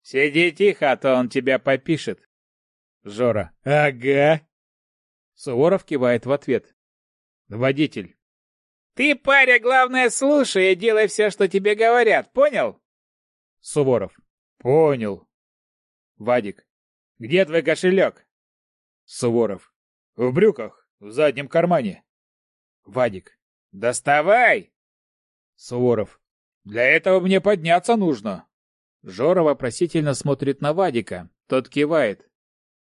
S2: Сиди тихо, а то он тебя попишет.
S1: Жора.
S3: Ага.
S1: Суворов кивает в ответ. Водитель.
S4: Ты, паря, главное, слушай и делай все, что тебе говорят, понял?
S1: Суворов.
S3: Понял.
S1: Вадик.
S3: Где твой кошелек?
S1: Суворов.
S3: В брюках, в заднем кармане.
S1: Вадик.
S2: Доставай!
S1: Суворов.
S3: Для этого мне подняться нужно.
S1: Жора вопросительно смотрит на Вадика. Тот кивает.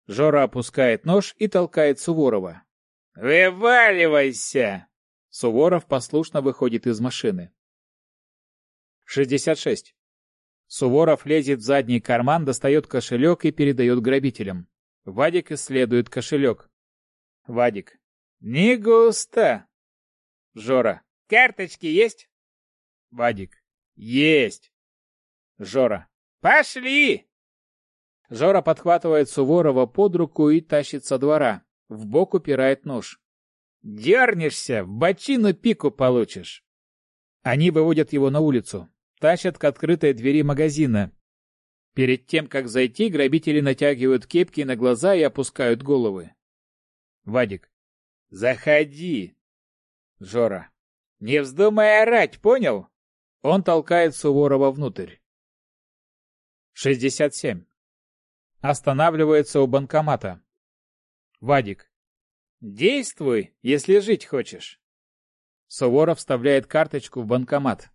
S1: Жора опускает нож и толкает Суворова.
S2: «Вываливайся!»
S1: Суворов послушно выходит из машины. 66. Суворов лезет в задний карман, достает кошелек и передает грабителям. Вадик исследует кошелек. Вадик.
S2: «Не густо!»
S1: Жора.
S2: «Карточки есть?»
S1: Вадик. «Есть!» Жора.
S2: «Пошли!»
S1: Жора подхватывает Суворова под руку и тащит со двора. В бок упирает нож.
S2: «Дернешься, в бочину пику получишь!»
S1: Они выводят его на улицу, тащат к открытой двери магазина. Перед тем, как зайти, грабители натягивают кепки на глаза и опускают головы. Вадик.
S2: «Заходи!»
S1: Жора.
S2: «Не вздумай орать, понял?»
S1: Он толкает Суворова внутрь. 67. Останавливается у банкомата. Вадик.
S2: Действуй, если жить хочешь.
S1: Суворов вставляет карточку в банкомат.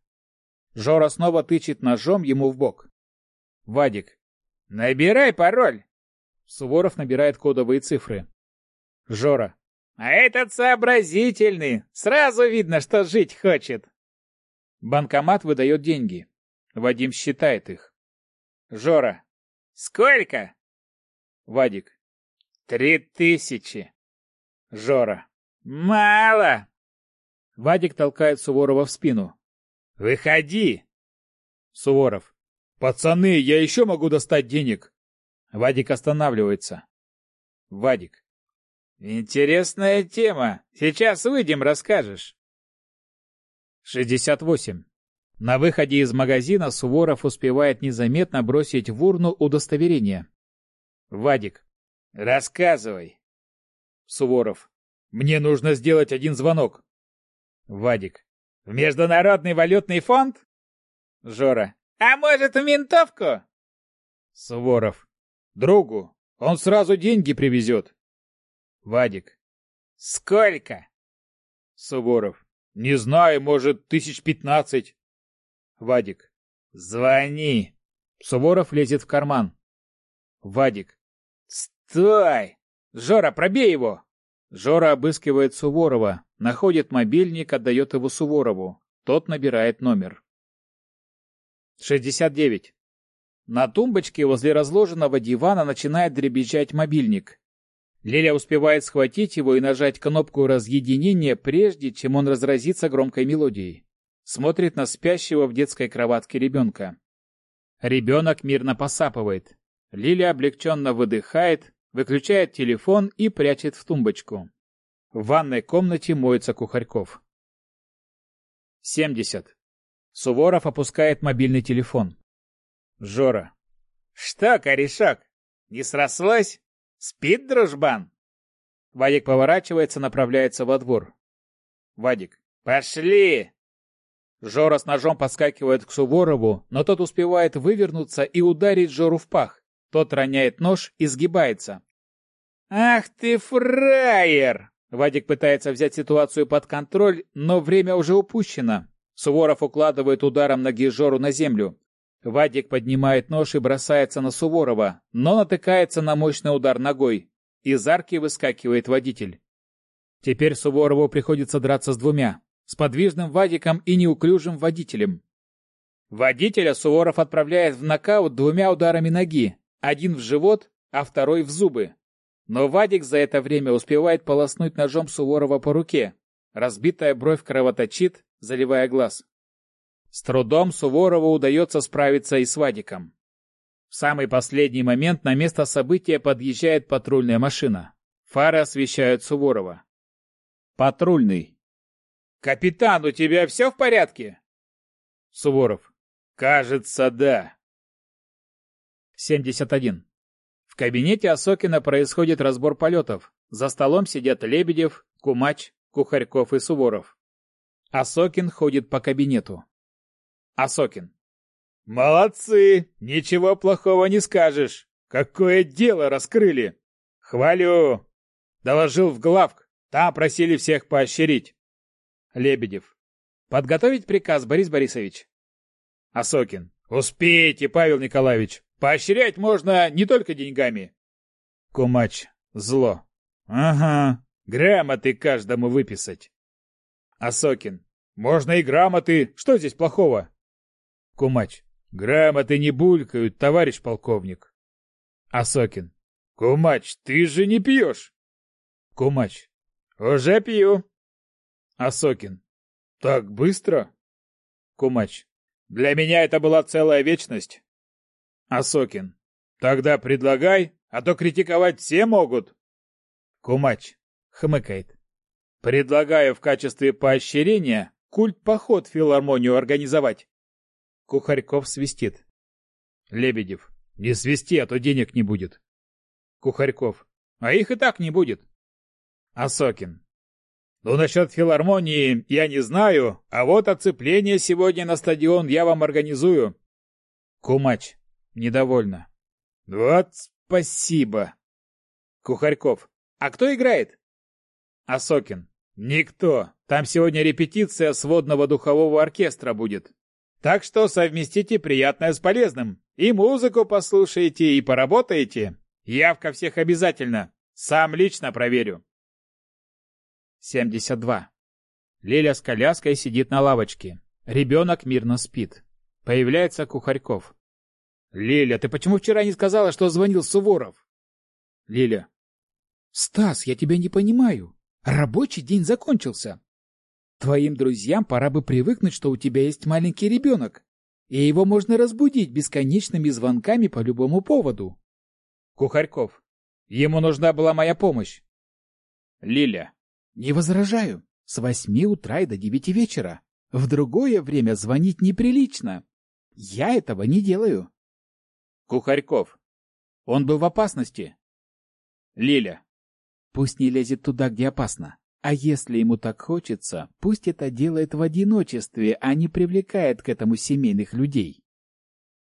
S1: Жора снова тычет ножом ему в бок. Вадик. «Набирай пароль!» Суворов набирает кодовые цифры. Жора. «А этот сообразительный! Сразу видно, что жить хочет!» Банкомат выдает деньги. Вадим считает их. Жора. «Сколько?» Вадик. «Три тысячи». Жора. «Мало!» Вадик толкает Суворова в спину. «Выходи!» Суворов. «Пацаны, я еще могу достать денег!» Вадик останавливается. Вадик. «Интересная тема. Сейчас выйдем, расскажешь». 68. На выходе из магазина Суворов успевает незаметно бросить в урну удостоверение. Вадик. «Рассказывай». Суворов. «Мне нужно сделать один звонок». Вадик. «В Международный валютный фонд?» Жора. «А может, в ментовку?» Суворов. «Другу. Он сразу деньги привезет». Вадик. «Сколько?» Суворов. «Не знаю, может, тысяч пятнадцать». Вадик. «Звони!» Суворов лезет в карман. Вадик. «Стой! Жора, пробей его!» Жора обыскивает Суворова, находит мобильник, отдает его Суворову. Тот набирает номер. 69. На тумбочке возле разложенного дивана начинает дребезжать мобильник. Лиля успевает схватить его и нажать кнопку разъединения, прежде чем он разразится громкой мелодией. Смотрит на спящего в детской кроватке ребенка. Ребенок мирно посапывает. Лиля облегченно выдыхает, выключает телефон и прячет в тумбочку. В ванной комнате моется Кухарьков. 70. Суворов опускает мобильный телефон. Жора. «Что, корешок, не срослось? Спит дружбан?» Вадик поворачивается, направляется во двор. Вадик. «Пошли!» Жора с ножом подскакивает к Суворову, но тот успевает вывернуться и ударить Жору в пах. Тот роняет нож и сгибается. «Ах ты фраер!» Вадик пытается взять ситуацию под контроль, но время уже упущено. Суворов укладывает ударом ноги Жору на землю. Вадик поднимает нож и бросается на Суворова, но натыкается на мощный удар ногой. Из арки выскакивает водитель. Теперь Суворову приходится драться с двумя. С подвижным Вадиком и неуклюжим водителем. Водителя Суворов отправляет в нокаут двумя ударами ноги, один в живот, а второй в зубы. Но Вадик за это время успевает полоснуть ножом Суворова по руке. Разбитая бровь кровоточит, заливая глаз. С трудом Суворову удается справиться и с Вадиком. В самый последний момент на место события подъезжает патрульная машина. Фары освещают Суворова. Патрульный. «Капитан, у тебя все в порядке?» Суворов. «Кажется, да». 71. В кабинете Осокина происходит разбор полетов. За столом сидят Лебедев, Кумач, Кухарьков и Суворов. Осокин ходит по кабинету. Осокин. «Молодцы! Ничего плохого не скажешь! Какое дело раскрыли! Хвалю! Доложил в главк, там просили всех поощрить. Лебедев. Подготовить приказ, Борис Борисович. Осокин. Успейте, Павел Николаевич. Поощрять можно не только деньгами. Кумач. Зло. Ага. Грамоты каждому выписать. Осокин. Можно и грамоты. Что здесь плохого? Кумач. Грамоты не булькают, товарищ полковник. Осокин. Кумач, ты же не пьешь. Кумач. Уже пью. Осокин. Так быстро? Кумач. Для меня это была целая вечность. Осокин. Тогда предлагай, а то критиковать все могут. Кумач. Хмыкает. Предлагаю в качестве поощрения культ-поход в филармонию организовать. Кухарьков свистит. Лебедев. Не свисти, а то денег не будет. Кухарьков. А их и так не будет. Осокин. Ну, насчет филармонии я не знаю, а вот оцепление сегодня на стадион я вам организую. Кумач. Недовольно. Вот спасибо. Кухарьков. А кто играет? Осокин.
S3: Никто. Там сегодня репетиция сводного духового оркестра будет. Так что совместите приятное с полезным. И музыку послушаете, и поработаете. Явка всех обязательно. Сам лично проверю.
S1: 72. Лиля с коляской сидит на лавочке. Ребенок мирно спит. Появляется Кухарьков.
S3: «Лиля, ты почему вчера не сказала, что звонил Суворов?»
S1: Лиля. «Стас, я тебя не понимаю. Рабочий день закончился. Твоим друзьям пора бы привыкнуть, что у тебя есть маленький ребенок, и его можно разбудить бесконечными звонками по любому поводу.
S3: Кухарьков. Ему нужна была моя помощь.
S1: Лиля. Не возражаю. С восьми утра и до девяти вечера. В другое время звонить неприлично. Я этого не делаю.
S3: Кухарьков. Он был в опасности.
S1: Лиля. Пусть не лезет туда, где опасно. А если ему так хочется, пусть это делает в одиночестве, а не привлекает к этому семейных людей.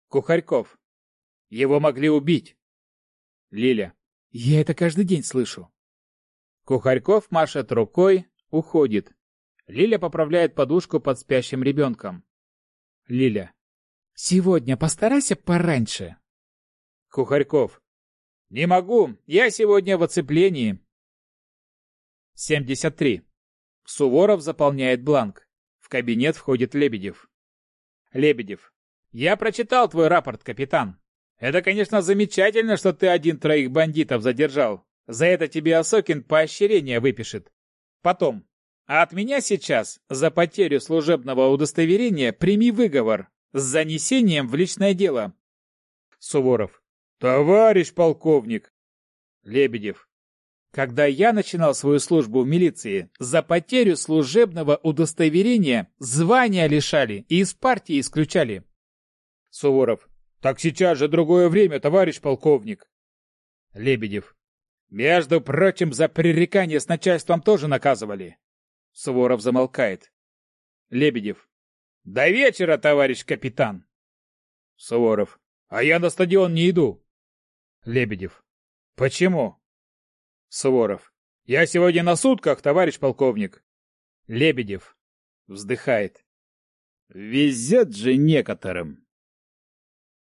S3: Кухарьков. Его могли убить.
S1: Лиля. Я это каждый день слышу.
S3: Кухарьков машет рукой, уходит. Лиля поправляет подушку под спящим ребенком.
S1: Лиля. Сегодня постарайся пораньше.
S3: Кухарьков. Не могу, я сегодня в оцеплении.
S1: 73. Суворов заполняет бланк. В кабинет входит Лебедев.
S3: Лебедев. Я прочитал твой рапорт, капитан. Это, конечно, замечательно, что ты один троих бандитов задержал. За это тебе Осокин поощрение выпишет. Потом. А от меня сейчас за потерю служебного удостоверения прими выговор с занесением в личное дело.
S1: Суворов.
S3: Товарищ полковник.
S1: Лебедев. Когда я начинал свою службу в милиции, за потерю служебного удостоверения звания лишали и из партии исключали.
S3: Суворов. Так сейчас же другое время, товарищ полковник.
S1: Лебедев.
S3: Между прочим, за пререкание с начальством тоже наказывали.
S1: Суворов замолкает.
S3: Лебедев. До вечера, товарищ капитан.
S1: Суворов.
S3: А я на стадион не иду.
S1: Лебедев.
S3: Почему?
S1: Суворов.
S3: Я сегодня на сутках, товарищ полковник.
S1: Лебедев. Вздыхает. Везет же некоторым.